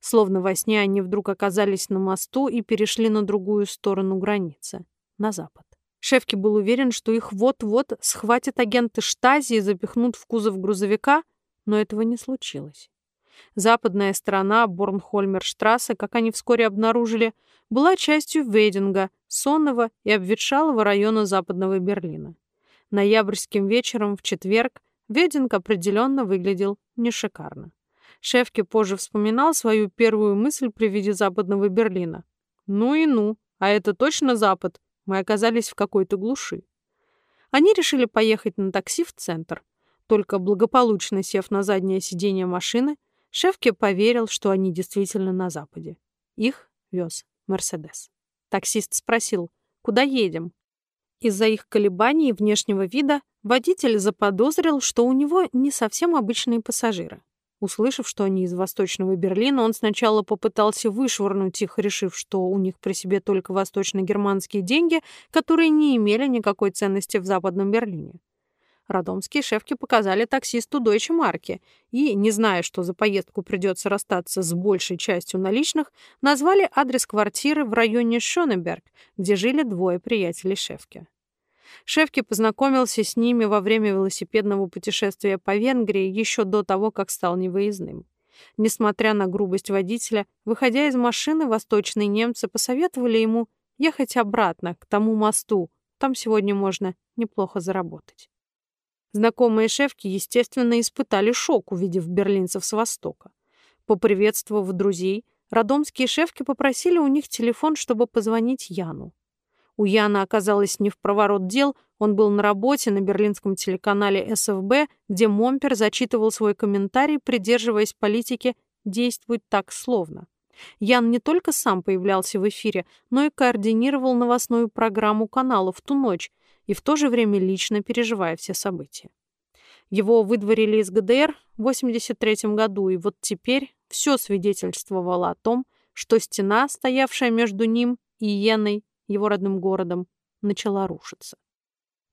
Словно во сне они вдруг оказались на мосту и перешли на другую сторону границы, на запад. Шефки был уверен, что их вот-вот схватят агенты Штази и запихнут в кузов грузовика, но этого не случилось. Западная сторона Борнхольмерштрассе, как они вскоре обнаружили, была частью Вейдинга, сонного и обветшалого района западного Берлина. Ноябрьским вечером в четверг Вединг определенно выглядел не шикарно. Шефке позже вспоминал свою первую мысль при виде западного Берлина. «Ну и ну, а это точно Запад? Мы оказались в какой-то глуши». Они решили поехать на такси в центр. Только благополучно сев на заднее сиденье машины, Шефке поверил, что они действительно на Западе. Их вез Мерседес. Таксист спросил, куда едем? Из-за их колебаний и внешнего вида водитель заподозрил, что у него не совсем обычные пассажиры. Услышав, что они из Восточного Берлина, он сначала попытался вышвырнуть их, решив, что у них при себе только восточно-германские деньги, которые не имели никакой ценности в Западном Берлине. Родомские шефки показали таксисту Дойче марки и, не зная, что за поездку придется расстаться с большей частью наличных, назвали адрес квартиры в районе Шонеберг, где жили двое приятелей шефки. Шефки познакомился с ними во время велосипедного путешествия по Венгрии еще до того, как стал невыездным. Несмотря на грубость водителя, выходя из машины, восточные немцы посоветовали ему ехать обратно, к тому мосту. Там сегодня можно неплохо заработать. Знакомые шефки, естественно, испытали шок, увидев берлинцев с востока. Поприветствовав друзей, родомские шефки попросили у них телефон, чтобы позвонить Яну. У Яна оказалось не в проворот дел, он был на работе на берлинском телеканале СФБ, где Момпер зачитывал свой комментарий, придерживаясь политики «действует так словно». Ян не только сам появлялся в эфире, но и координировал новостную программу канала в ту ночь и в то же время лично переживая все события. Его выдворили из ГДР в 1983 году, и вот теперь все свидетельствовало о том, что стена, стоявшая между ним и Йеной, его родным городом, начала рушиться.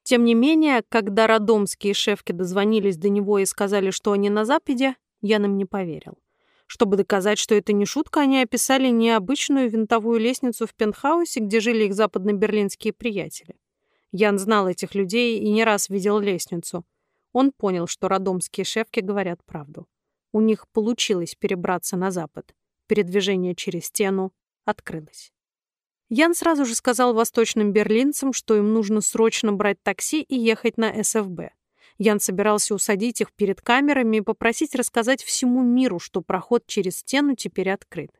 Тем не менее, когда родомские шефки дозвонились до него и сказали, что они на Западе, Ян им не поверил. Чтобы доказать, что это не шутка, они описали необычную винтовую лестницу в пентхаусе, где жили их западно-берлинские приятели. Ян знал этих людей и не раз видел лестницу. Он понял, что родомские шефки говорят правду. У них получилось перебраться на запад. Передвижение через стену открылось. Ян сразу же сказал восточным берлинцам, что им нужно срочно брать такси и ехать на СФБ. Ян собирался усадить их перед камерами и попросить рассказать всему миру, что проход через стену теперь открыт.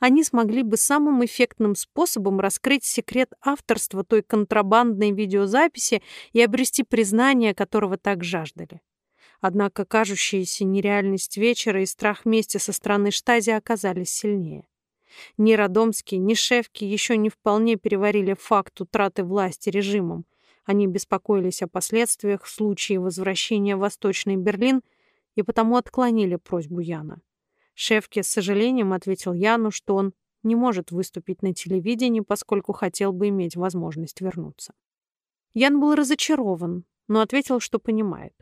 Они смогли бы самым эффектным способом раскрыть секрет авторства той контрабандной видеозаписи и обрести признание, которого так жаждали. Однако кажущаяся нереальность вечера и страх мести со стороны штази оказались сильнее. Ни Родомский, ни Шевки еще не вполне переварили факт утраты власти режимом. Они беспокоились о последствиях в случае возвращения в Восточный Берлин и потому отклонили просьбу Яна. Шевки с сожалением ответил Яну, что он не может выступить на телевидении, поскольку хотел бы иметь возможность вернуться. Ян был разочарован, но ответил, что понимает.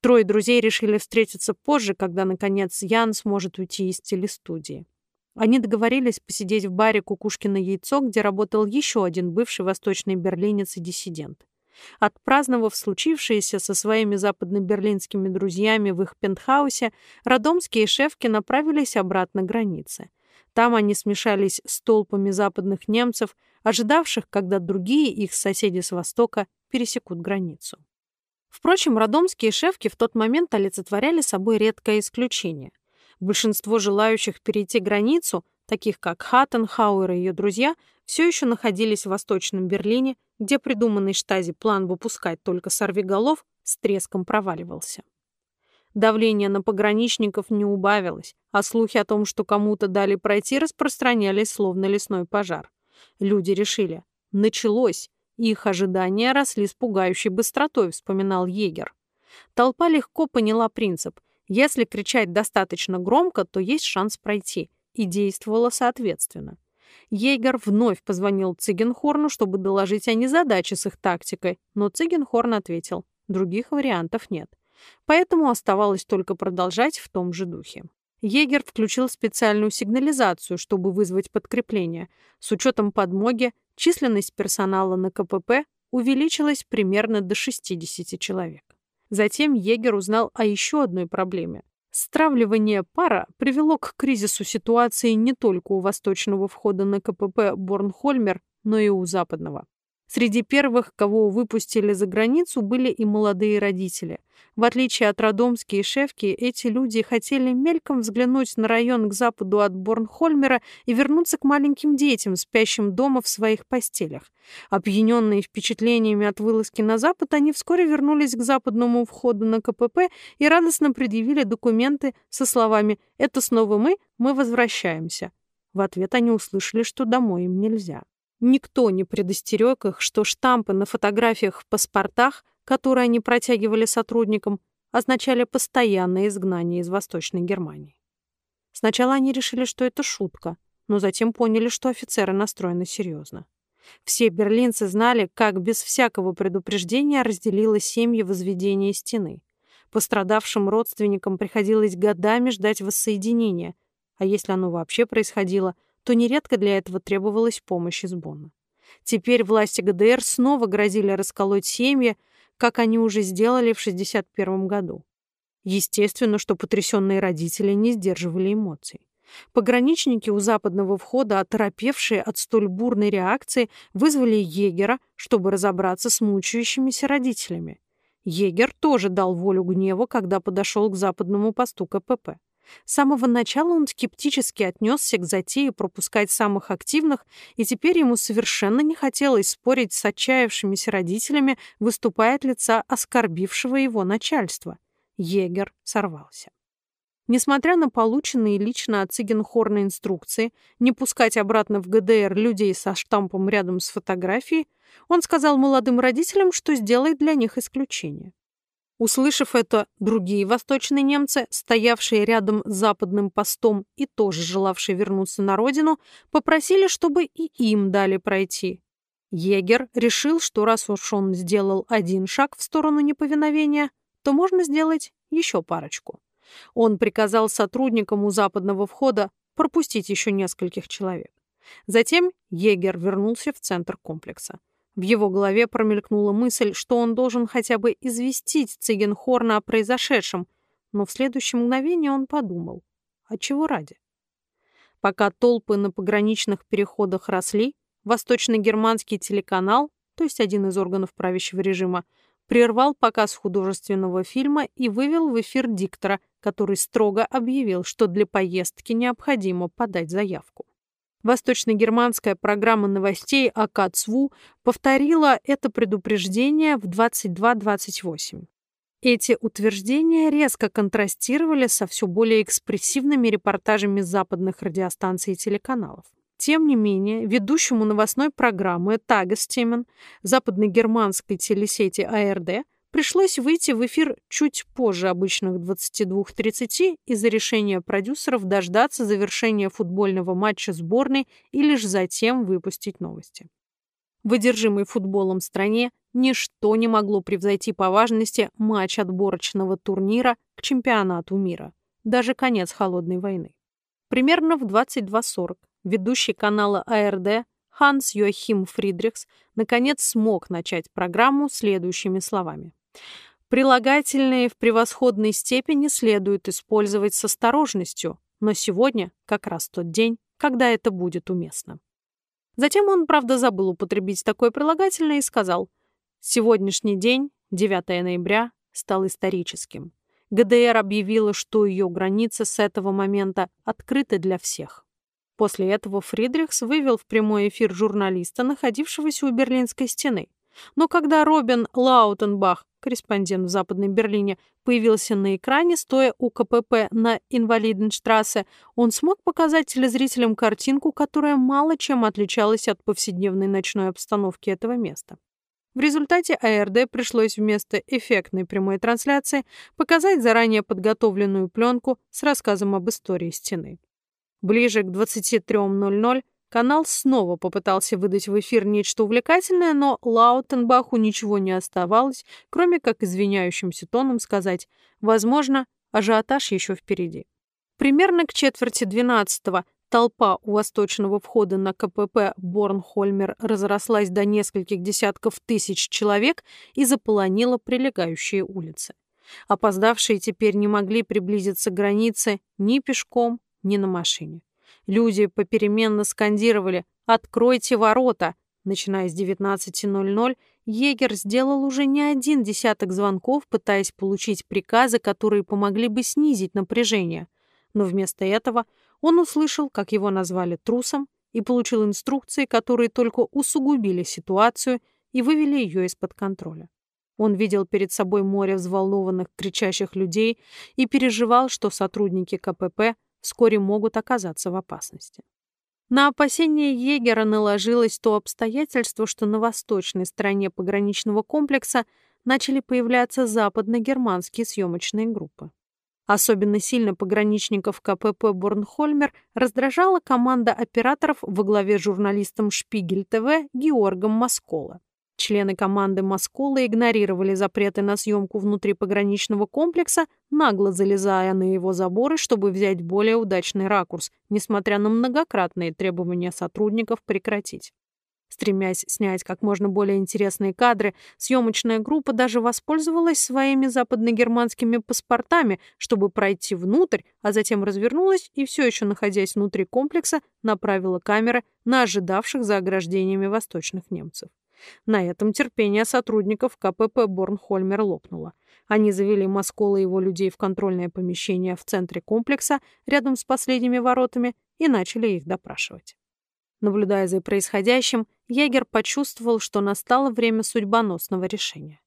Трое друзей решили встретиться позже, когда, наконец, Ян сможет уйти из телестудии. Они договорились посидеть в баре «Кукушкино яйцо», где работал еще один бывший восточный берлинец и диссидент. Отпраздновав случившееся со своими западно-берлинскими друзьями в их пентхаусе, родомские шефки направились обратно к границе. Там они смешались с толпами западных немцев, ожидавших, когда другие их соседи с востока пересекут границу. Впрочем, родомские шефки в тот момент олицетворяли собой редкое исключение – Большинство желающих перейти границу, таких как Хаттенхауэр и ее друзья, все еще находились в Восточном Берлине, где придуманный штази план выпускать только сорвиголов с треском проваливался. Давление на пограничников не убавилось, а слухи о том, что кому-то дали пройти, распространялись словно лесной пожар. Люди решили – началось, их ожидания росли с пугающей быстротой, вспоминал егер. Толпа легко поняла принцип если кричать достаточно громко, то есть шанс пройти, и действовала соответственно. Ейгер вновь позвонил Цигенхорну, чтобы доложить о незадаче с их тактикой, но Цигенхорн ответил, других вариантов нет. Поэтому оставалось только продолжать в том же духе. Егер включил специальную сигнализацию, чтобы вызвать подкрепление. С учетом подмоги, численность персонала на КПП увеличилась примерно до 60 человек. Затем Егер узнал о еще одной проблеме. Стравливание пара привело к кризису ситуации не только у восточного входа на КПП Борнхольмер, но и у западного. Среди первых, кого выпустили за границу, были и молодые родители. В отличие от Родомски и Шевки, эти люди хотели мельком взглянуть на район к западу от Борнхольмера и вернуться к маленьким детям, спящим дома в своих постелях. Опьяненные впечатлениями от вылазки на запад, они вскоре вернулись к западному входу на КПП и радостно предъявили документы со словами «Это снова мы, мы возвращаемся». В ответ они услышали, что домой им нельзя. Никто не предостерег их, что штампы на фотографиях в паспортах, которые они протягивали сотрудникам, означали постоянное изгнание из Восточной Германии. Сначала они решили, что это шутка, но затем поняли, что офицеры настроены серьезно. Все берлинцы знали, как без всякого предупреждения разделило семьи возведения стены. Пострадавшим родственникам приходилось годами ждать воссоединения, а если оно вообще происходило – то нередко для этого требовалась помощь из Бонна. Теперь власти ГДР снова грозили расколоть семьи, как они уже сделали в 1961 году. Естественно, что потрясенные родители не сдерживали эмоций. Пограничники у западного входа, оторопевшие от столь бурной реакции, вызвали егера, чтобы разобраться с мучающимися родителями. Егер тоже дал волю гневу, когда подошел к западному посту КПП. С самого начала он скептически отнесся к затее пропускать самых активных, и теперь ему совершенно не хотелось спорить с отчаявшимися родителями, выступая от лица оскорбившего его начальства. Егер сорвался. Несмотря на полученные лично от Цигенхорна инструкции не пускать обратно в ГДР людей со штампом рядом с фотографией, он сказал молодым родителям, что сделает для них исключение. Услышав это, другие восточные немцы, стоявшие рядом с западным постом и тоже желавшие вернуться на родину, попросили, чтобы и им дали пройти. Егер решил, что раз уж он сделал один шаг в сторону неповиновения, то можно сделать еще парочку. Он приказал сотрудникам у западного входа пропустить еще нескольких человек. Затем егер вернулся в центр комплекса. В его голове промелькнула мысль, что он должен хотя бы известить Цигенхорна о произошедшем, но в следующее мгновение он подумал, а чего ради? Пока толпы на пограничных переходах росли, восточно-германский телеканал, то есть один из органов правящего режима, прервал показ художественного фильма и вывел в эфир диктора, который строго объявил, что для поездки необходимо подать заявку. Восточно-германская программа новостей АК-ЦВУ повторила это предупреждение в 22.28. Эти утверждения резко контрастировали со все более экспрессивными репортажами западных радиостанций и телеканалов. Тем не менее, ведущему новостной программы Тагестемен западно-германской телесети АРД пришлось выйти в эфир чуть позже обычных 22.30 из-за решения продюсеров дождаться завершения футбольного матча сборной и лишь затем выпустить новости. В одержимой футболом стране ничто не могло превзойти по важности матч отборочного турнира к чемпионату мира, даже конец холодной войны. Примерно в 22.40 ведущий канала АРД Ханс Йохим Фридрихс наконец смог начать программу следующими словами. Прилагательные в превосходной степени следует использовать с осторожностью, но сегодня как раз тот день, когда это будет уместно. Затем он, правда, забыл употребить такое прилагательное и сказал «Сегодняшний день, 9 ноября, стал историческим. ГДР объявила, что ее границы с этого момента открыты для всех. После этого Фридрихс вывел в прямой эфир журналиста, находившегося у Берлинской стены. Но когда Робин Лаутенбах, корреспондент в Западной Берлине, появился на экране, стоя у КПП на Инвалиденштрассе, он смог показать телезрителям картинку, которая мало чем отличалась от повседневной ночной обстановки этого места. В результате АРД пришлось вместо эффектной прямой трансляции показать заранее подготовленную пленку с рассказом об истории стены. Ближе к 23.00 канал снова попытался выдать в эфир нечто увлекательное, но Лаутенбаху ничего не оставалось, кроме как извиняющимся тоном сказать «Возможно, ажиотаж еще впереди». Примерно к четверти двенадцатого толпа у восточного входа на КПП Борнхольмер разрослась до нескольких десятков тысяч человек и заполонила прилегающие улицы. Опоздавшие теперь не могли приблизиться к границе ни пешком, ни на машине. Люди попеременно скандировали «Откройте ворота!». Начиная с 19.00, егер сделал уже не один десяток звонков, пытаясь получить приказы, которые помогли бы снизить напряжение. Но вместо этого он услышал, как его назвали трусом, и получил инструкции, которые только усугубили ситуацию и вывели ее из-под контроля. Он видел перед собой море взволнованных, кричащих людей и переживал, что сотрудники КПП вскоре могут оказаться в опасности. На опасение егера наложилось то обстоятельство, что на восточной стороне пограничного комплекса начали появляться западно-германские съемочные группы. Особенно сильно пограничников КПП Борнхольмер раздражала команда операторов во главе с журналистом Шпигель ТВ Георгом Маскола. Члены команды Маскола игнорировали запреты на съемку внутри пограничного комплекса, нагло залезая на его заборы, чтобы взять более удачный ракурс, несмотря на многократные требования сотрудников прекратить. Стремясь снять как можно более интересные кадры, съемочная группа даже воспользовалась своими западногерманскими паспортами, чтобы пройти внутрь, а затем развернулась и, все еще находясь внутри комплекса, направила камеры на ожидавших за ограждениями восточных немцев. На этом терпение сотрудников КПП Борнхольмер лопнуло. Они завели Москола и его людей в контрольное помещение в центре комплекса, рядом с последними воротами, и начали их допрашивать. Наблюдая за происходящим, егер почувствовал, что настало время судьбоносного решения.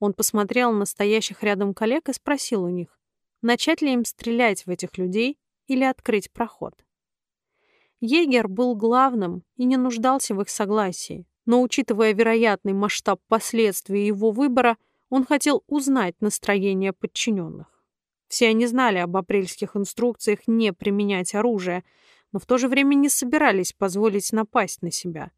Он посмотрел на стоящих рядом коллег и спросил у них, начать ли им стрелять в этих людей или открыть проход. Егер был главным и не нуждался в их согласии, но, учитывая вероятный масштаб последствий его выбора, он хотел узнать настроение подчиненных. Все они знали об апрельских инструкциях не применять оружие, но в то же время не собирались позволить напасть на себя.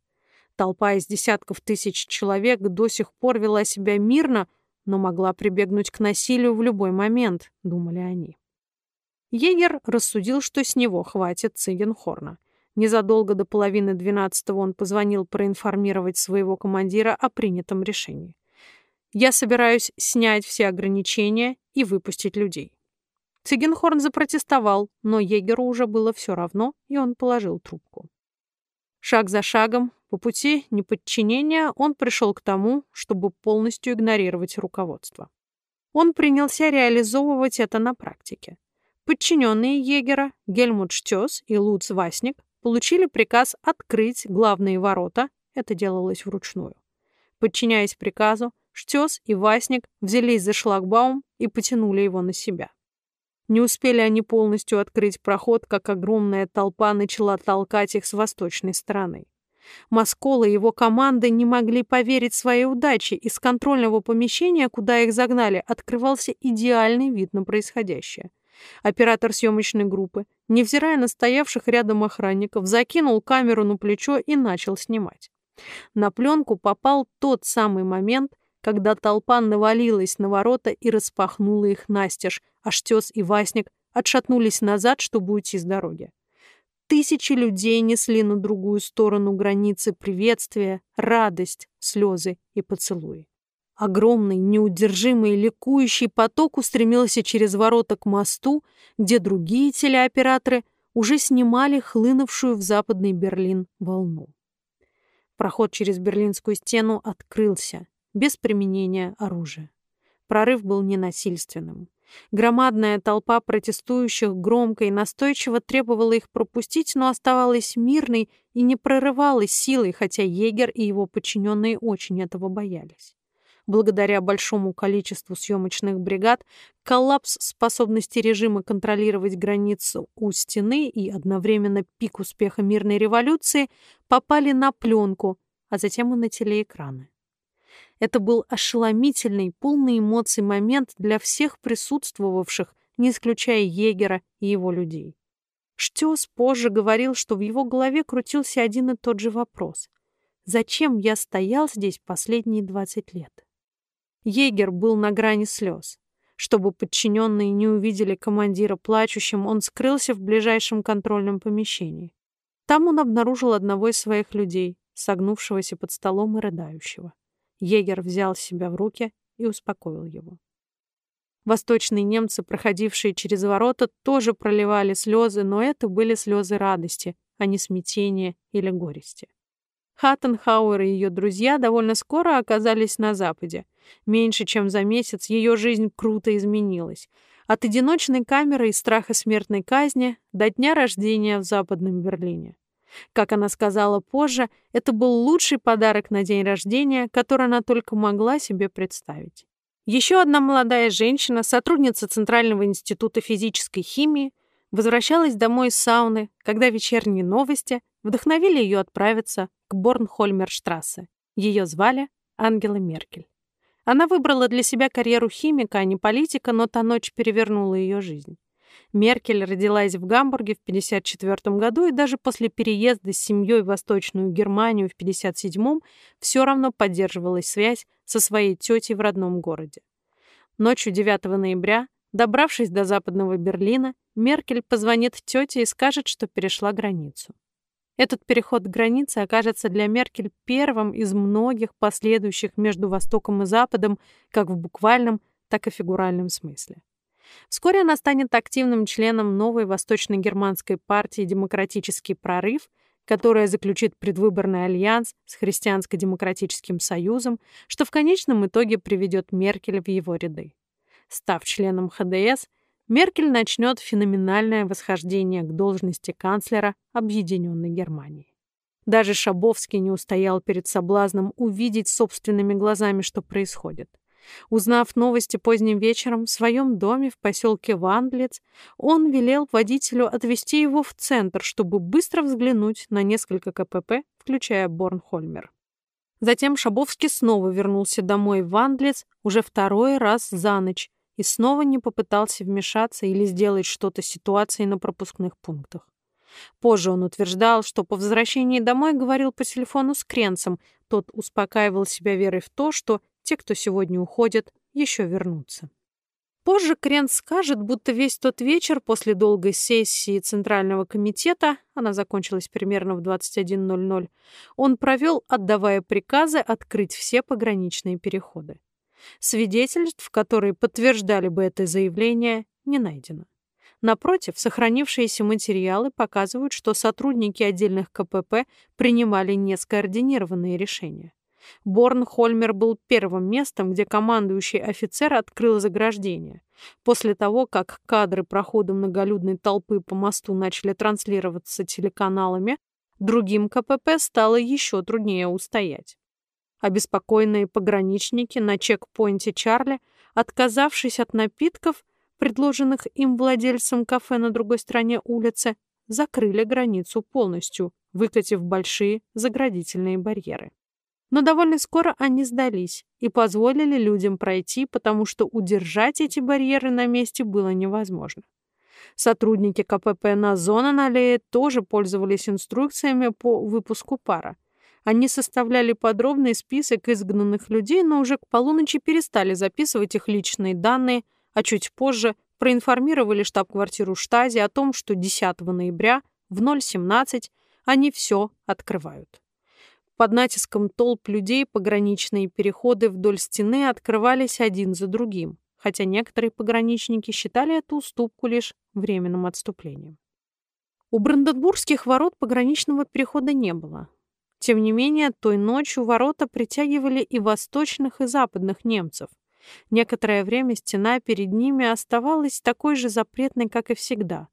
Толпа из десятков тысяч человек до сих пор вела себя мирно, но могла прибегнуть к насилию в любой момент, думали они. Егер рассудил, что с него хватит Цигенхорна. Незадолго до половины двенадцатого он позвонил проинформировать своего командира о принятом решении. «Я собираюсь снять все ограничения и выпустить людей». Цигенхорн запротестовал, но егеру уже было все равно, и он положил трубку. Шаг за шагом, по пути неподчинения, он пришел к тому, чтобы полностью игнорировать руководство. Он принялся реализовывать это на практике. Подчиненные егера Гельмут Штёс и Луц Васник получили приказ открыть главные ворота, это делалось вручную. Подчиняясь приказу, Штёс и Васник взялись за шлагбаум и потянули его на себя. Не успели они полностью открыть проход, как огромная толпа начала толкать их с восточной стороны. Маскола и его команда не могли поверить своей удаче. Из контрольного помещения, куда их загнали, открывался идеальный вид на происходящее. Оператор съемочной группы, невзирая на стоявших рядом охранников, закинул камеру на плечо и начал снимать. На пленку попал тот самый момент, когда толпа навалилась на ворота и распахнула их настежь, а Штес и Васник отшатнулись назад, чтобы уйти с дороги. Тысячи людей несли на другую сторону границы приветствия, радость, слезы и поцелуи. Огромный, неудержимый, ликующий поток устремился через ворота к мосту, где другие телеоператоры уже снимали хлынувшую в западный Берлин волну. Проход через Берлинскую стену открылся, без применения оружия. Прорыв был ненасильственным. Громадная толпа протестующих громко и настойчиво требовала их пропустить, но оставалась мирной и не прорывалась силой, хотя егер и его подчиненные очень этого боялись. Благодаря большому количеству съемочных бригад, коллапс способности режима контролировать границу у стены и одновременно пик успеха мирной революции попали на пленку, а затем и на телеэкраны. Это был ошеломительный, полный эмоций момент для всех присутствовавших, не исключая егера и его людей. Штёс позже говорил, что в его голове крутился один и тот же вопрос. «Зачем я стоял здесь последние 20 лет?» Егер был на грани слез. Чтобы подчиненные не увидели командира плачущим, он скрылся в ближайшем контрольном помещении. Там он обнаружил одного из своих людей, согнувшегося под столом и рыдающего. Егер взял себя в руки и успокоил его. Восточные немцы, проходившие через ворота, тоже проливали слезы, но это были слезы радости, а не смятения или горести. Хаттенхауэр и ее друзья довольно скоро оказались на Западе. Меньше чем за месяц ее жизнь круто изменилась. От одиночной камеры и страха смертной казни до дня рождения в Западном Берлине. Как она сказала позже, это был лучший подарок на день рождения, который она только могла себе представить. Еще одна молодая женщина, сотрудница Центрального института физической химии, возвращалась домой из сауны, когда вечерние новости вдохновили ее отправиться к Борнхольмерштрассе. Ее звали Ангела Меркель. Она выбрала для себя карьеру химика, а не политика, но та ночь перевернула ее жизнь. Меркель родилась в Гамбурге в 1954 году и даже после переезда с семьей в Восточную Германию в 1957 все равно поддерживала связь со своей тетей в родном городе. Ночью 9 ноября, добравшись до западного Берлина, Меркель позвонит тете и скажет, что перешла границу. Этот переход границы окажется для Меркель первым из многих последующих между Востоком и Западом как в буквальном, так и фигуральном смысле. Вскоре она станет активным членом новой восточно-германской партии «Демократический прорыв», которая заключит предвыборный альянс с Христианско-демократическим союзом, что в конечном итоге приведет Меркель в его ряды. Став членом ХДС, Меркель начнет феноменальное восхождение к должности канцлера Объединенной Германии. Даже Шабовский не устоял перед соблазном увидеть собственными глазами, что происходит. Узнав новости поздним вечером в своем доме в поселке Вандлиц, он велел водителю отвезти его в центр, чтобы быстро взглянуть на несколько КПП, включая Борнхольмер. Затем Шабовский снова вернулся домой в Вандлиц уже второй раз за ночь и снова не попытался вмешаться или сделать что-то с ситуацией на пропускных пунктах. Позже он утверждал, что по возвращении домой говорил по телефону с Кренцем. Тот успокаивал себя верой в то, что те, кто сегодня уходит, еще вернутся. Позже Кренц скажет, будто весь тот вечер после долгой сессии Центрального комитета, она закончилась примерно в 21.00, он провел, отдавая приказы открыть все пограничные переходы. Свидетельств, которые подтверждали бы это заявление, не найдено. Напротив, сохранившиеся материалы показывают, что сотрудники отдельных КПП принимали нескоординированные решения. Борн-Хольмер был первым местом, где командующий офицер открыл заграждение. После того, как кадры прохода многолюдной толпы по мосту начали транслироваться телеканалами, другим КПП стало еще труднее устоять. Обеспокоенные пограничники на чекпоинте Чарли, отказавшись от напитков, предложенных им владельцам кафе на другой стороне улицы, закрыли границу полностью, выкатив большие заградительные барьеры. Но довольно скоро они сдались и позволили людям пройти, потому что удержать эти барьеры на месте было невозможно. Сотрудники КПП на Зонаналее тоже пользовались инструкциями по выпуску пара. Они составляли подробный список изгнанных людей, но уже к полуночи перестали записывать их личные данные, а чуть позже проинформировали штаб-квартиру Штази о том, что 10 ноября в 0.17 они все открывают. Под натиском толп людей пограничные переходы вдоль стены открывались один за другим, хотя некоторые пограничники считали эту уступку лишь временным отступлением. У Бранденбургских ворот пограничного перехода не было. Тем не менее, той ночью ворота притягивали и восточных, и западных немцев. Некоторое время стена перед ними оставалась такой же запретной, как и всегда.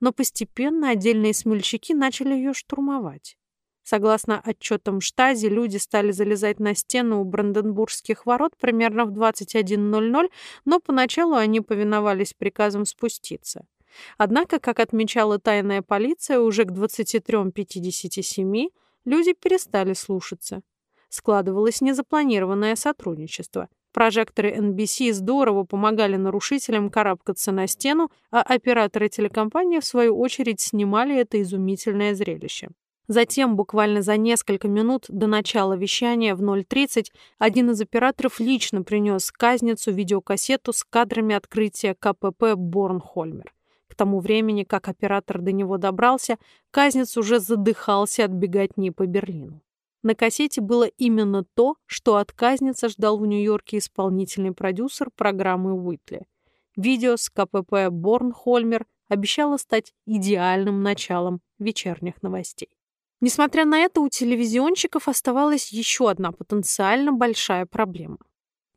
Но постепенно отдельные смельчаки начали ее штурмовать. Согласно отчетам Штази, люди стали залезать на стену у Бранденбургских ворот примерно в 21.00, но поначалу они повиновались приказам спуститься. Однако, как отмечала тайная полиция, уже к 23.57 люди перестали слушаться. Складывалось незапланированное сотрудничество. Прожекторы NBC здорово помогали нарушителям карабкаться на стену, а операторы телекомпании, в свою очередь, снимали это изумительное зрелище. Затем, буквально за несколько минут до начала вещания в 0.30, один из операторов лично принес казницу видеокассету с кадрами открытия КПП Борнхольмер. Тому времени, как оператор до него добрался, казниц уже задыхался от беготни по Берлину. На кассете было именно то, что от казницы ждал в Нью-Йорке исполнительный продюсер программы Уитли. Видео с КПП Борнхольмер обещало стать идеальным началом вечерних новостей. Несмотря на это, у телевизионщиков оставалась еще одна потенциально большая проблема.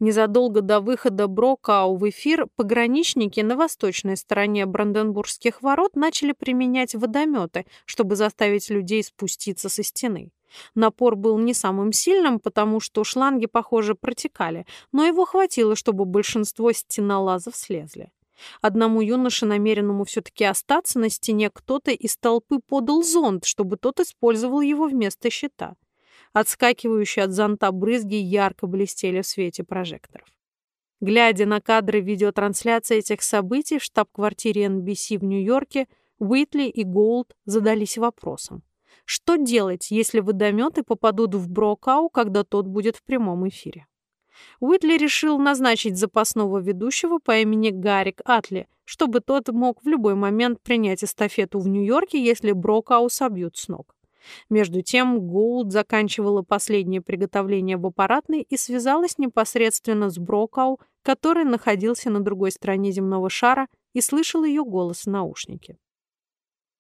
Незадолго до выхода Брокау в эфир пограничники на восточной стороне Бранденбургских ворот начали применять водометы, чтобы заставить людей спуститься со стены. Напор был не самым сильным, потому что шланги, похоже, протекали, но его хватило, чтобы большинство стенолазов слезли. Одному юноше, намеренному все-таки остаться на стене, кто-то из толпы подал зонт, чтобы тот использовал его вместо щита. Отскакивающие от зонта брызги ярко блестели в свете прожекторов. Глядя на кадры видеотрансляции этих событий в штаб-квартире NBC в Нью-Йорке, Уитли и Гоулд задались вопросом. Что делать, если водометы попадут в Брокау, когда тот будет в прямом эфире? Уитли решил назначить запасного ведущего по имени Гаррик Атли, чтобы тот мог в любой момент принять эстафету в Нью-Йорке, если Брокау собьют с ног. Между тем Гоулд заканчивала последнее приготовление в аппаратной и связалась непосредственно с Брокау, который находился на другой стороне земного шара и слышал ее голос в наушнике.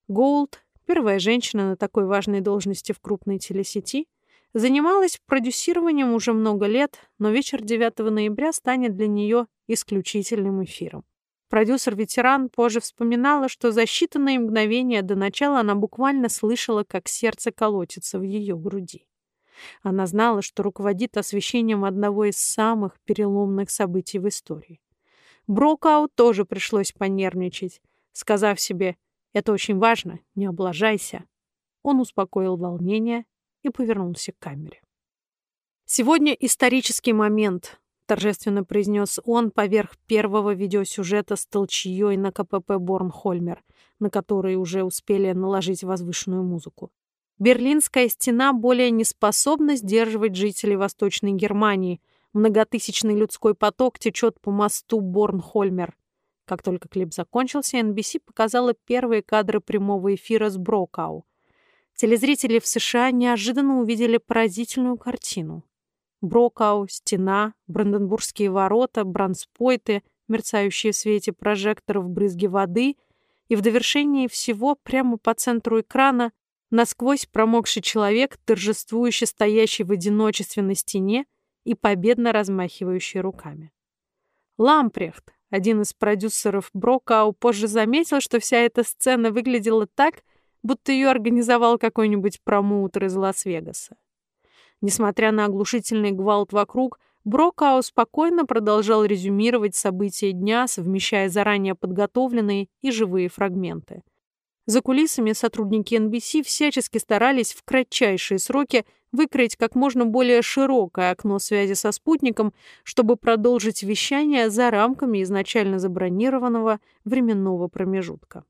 Гоулд первая женщина на такой важной должности в крупной телесети, занималась продюсированием уже много лет, но вечер 9 ноября станет для нее исключительным эфиром. Продюсер-ветеран позже вспоминала, что за считанные мгновения до начала она буквально слышала, как сердце колотится в ее груди. Она знала, что руководит освещением одного из самых переломных событий в истории. Брокау тоже пришлось понервничать, сказав себе «Это очень важно, не облажайся». Он успокоил волнение и повернулся к камере. Сегодня исторический момент, торжественно произнес он поверх первого видеосюжета с толчьей на КПП Борнхольмер, на который уже успели наложить возвышенную музыку. Берлинская стена более не способна сдерживать жителей Восточной Германии. Многотысячный людской поток течет по мосту Борнхольмер. Как только клип закончился, NBC показала первые кадры прямого эфира с Брокау. Телезрители в США неожиданно увидели поразительную картину. Брокау, стена, Бранденбургские ворота, бранспойты, мерцающие в свете прожекторов брызги воды, и в довершении всего прямо по центру экрана насквозь промокший человек, торжествующий стоящий в одиночестве на стене и победно размахивающий руками. Лампрехт, один из продюсеров Брокау, позже заметил, что вся эта сцена выглядела так, будто ее организовал какой-нибудь промоутер из Лас-Вегаса. Несмотря на оглушительный гвалт вокруг, Брокау спокойно продолжал резюмировать события дня, совмещая заранее подготовленные и живые фрагменты. За кулисами сотрудники NBC всячески старались в кратчайшие сроки выкроить как можно более широкое окно связи со спутником, чтобы продолжить вещание за рамками изначально забронированного временного промежутка.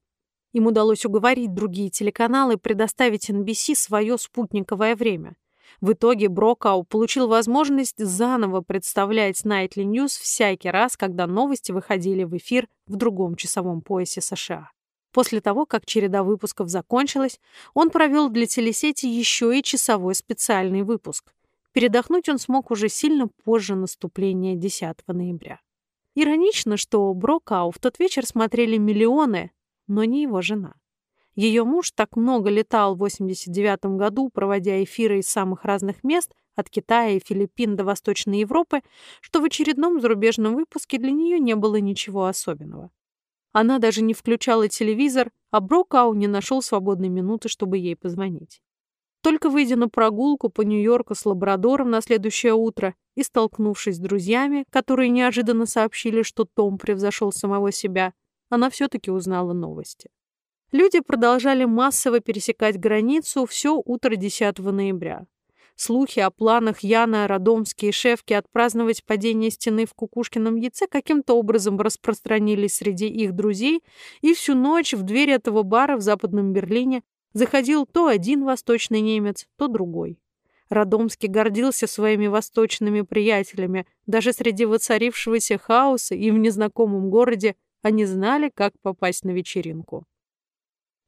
Им удалось уговорить другие телеканалы предоставить NBC свое спутниковое время. В итоге Брокау получил возможность заново представлять Nightly News всякий раз, когда новости выходили в эфир в другом часовом поясе США. После того, как череда выпусков закончилась, он провел для телесети еще и часовой специальный выпуск. Передохнуть он смог уже сильно позже наступления 10 ноября. Иронично, что Брокау в тот вечер смотрели миллионы, но не его жена. Ее муж так много летал в 89 году, проводя эфиры из самых разных мест, от Китая и Филиппин до Восточной Европы, что в очередном зарубежном выпуске для нее не было ничего особенного. Она даже не включала телевизор, а Брокау не нашел свободной минуты, чтобы ей позвонить. Только выйдя на прогулку по Нью-Йорку с лабрадором на следующее утро и столкнувшись с друзьями, которые неожиданно сообщили, что Том превзошел самого себя, она все-таки узнала новости. Люди продолжали массово пересекать границу все утро 10 ноября. Слухи о планах Яна, Радомски и Шефки отпраздновать падение стены в Кукушкином яйце каким-то образом распространились среди их друзей, и всю ночь в дверь этого бара в Западном Берлине заходил то один восточный немец, то другой. Радомский гордился своими восточными приятелями. Даже среди воцарившегося хаоса и в незнакомом городе они знали, как попасть на вечеринку.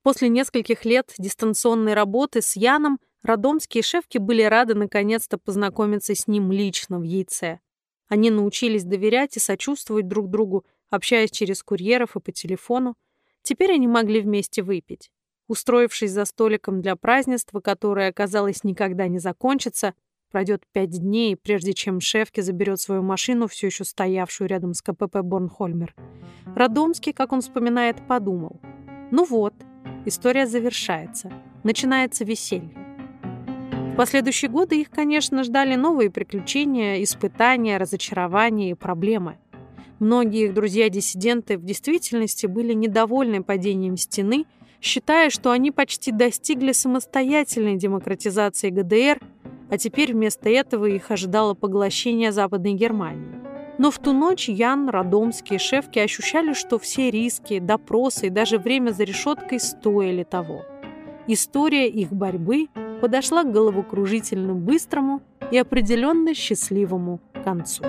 После нескольких лет дистанционной работы с Яном Радомские шефки были рады наконец-то познакомиться с ним лично в яйце. Они научились доверять и сочувствовать друг другу, общаясь через курьеров и по телефону. Теперь они могли вместе выпить. Устроившись за столиком для празднества, которое, казалось, никогда не закончится, пройдет пять дней, прежде чем Шефки заберет свою машину, все еще стоявшую рядом с КПП Борнхольмер. Радомский, как он вспоминает, подумал. Ну вот, История завершается. Начинается веселье. В последующие годы их, конечно, ждали новые приключения, испытания, разочарования и проблемы. Многие их друзья-диссиденты в действительности были недовольны падением стены, считая, что они почти достигли самостоятельной демократизации ГДР, а теперь вместо этого их ожидало поглощение Западной Германии. Но в ту ночь Ян, Радомский и Шефки ощущали, что все риски, допросы и даже время за решеткой стоили того. История их борьбы подошла к головокружительно быстрому и определенно счастливому концу.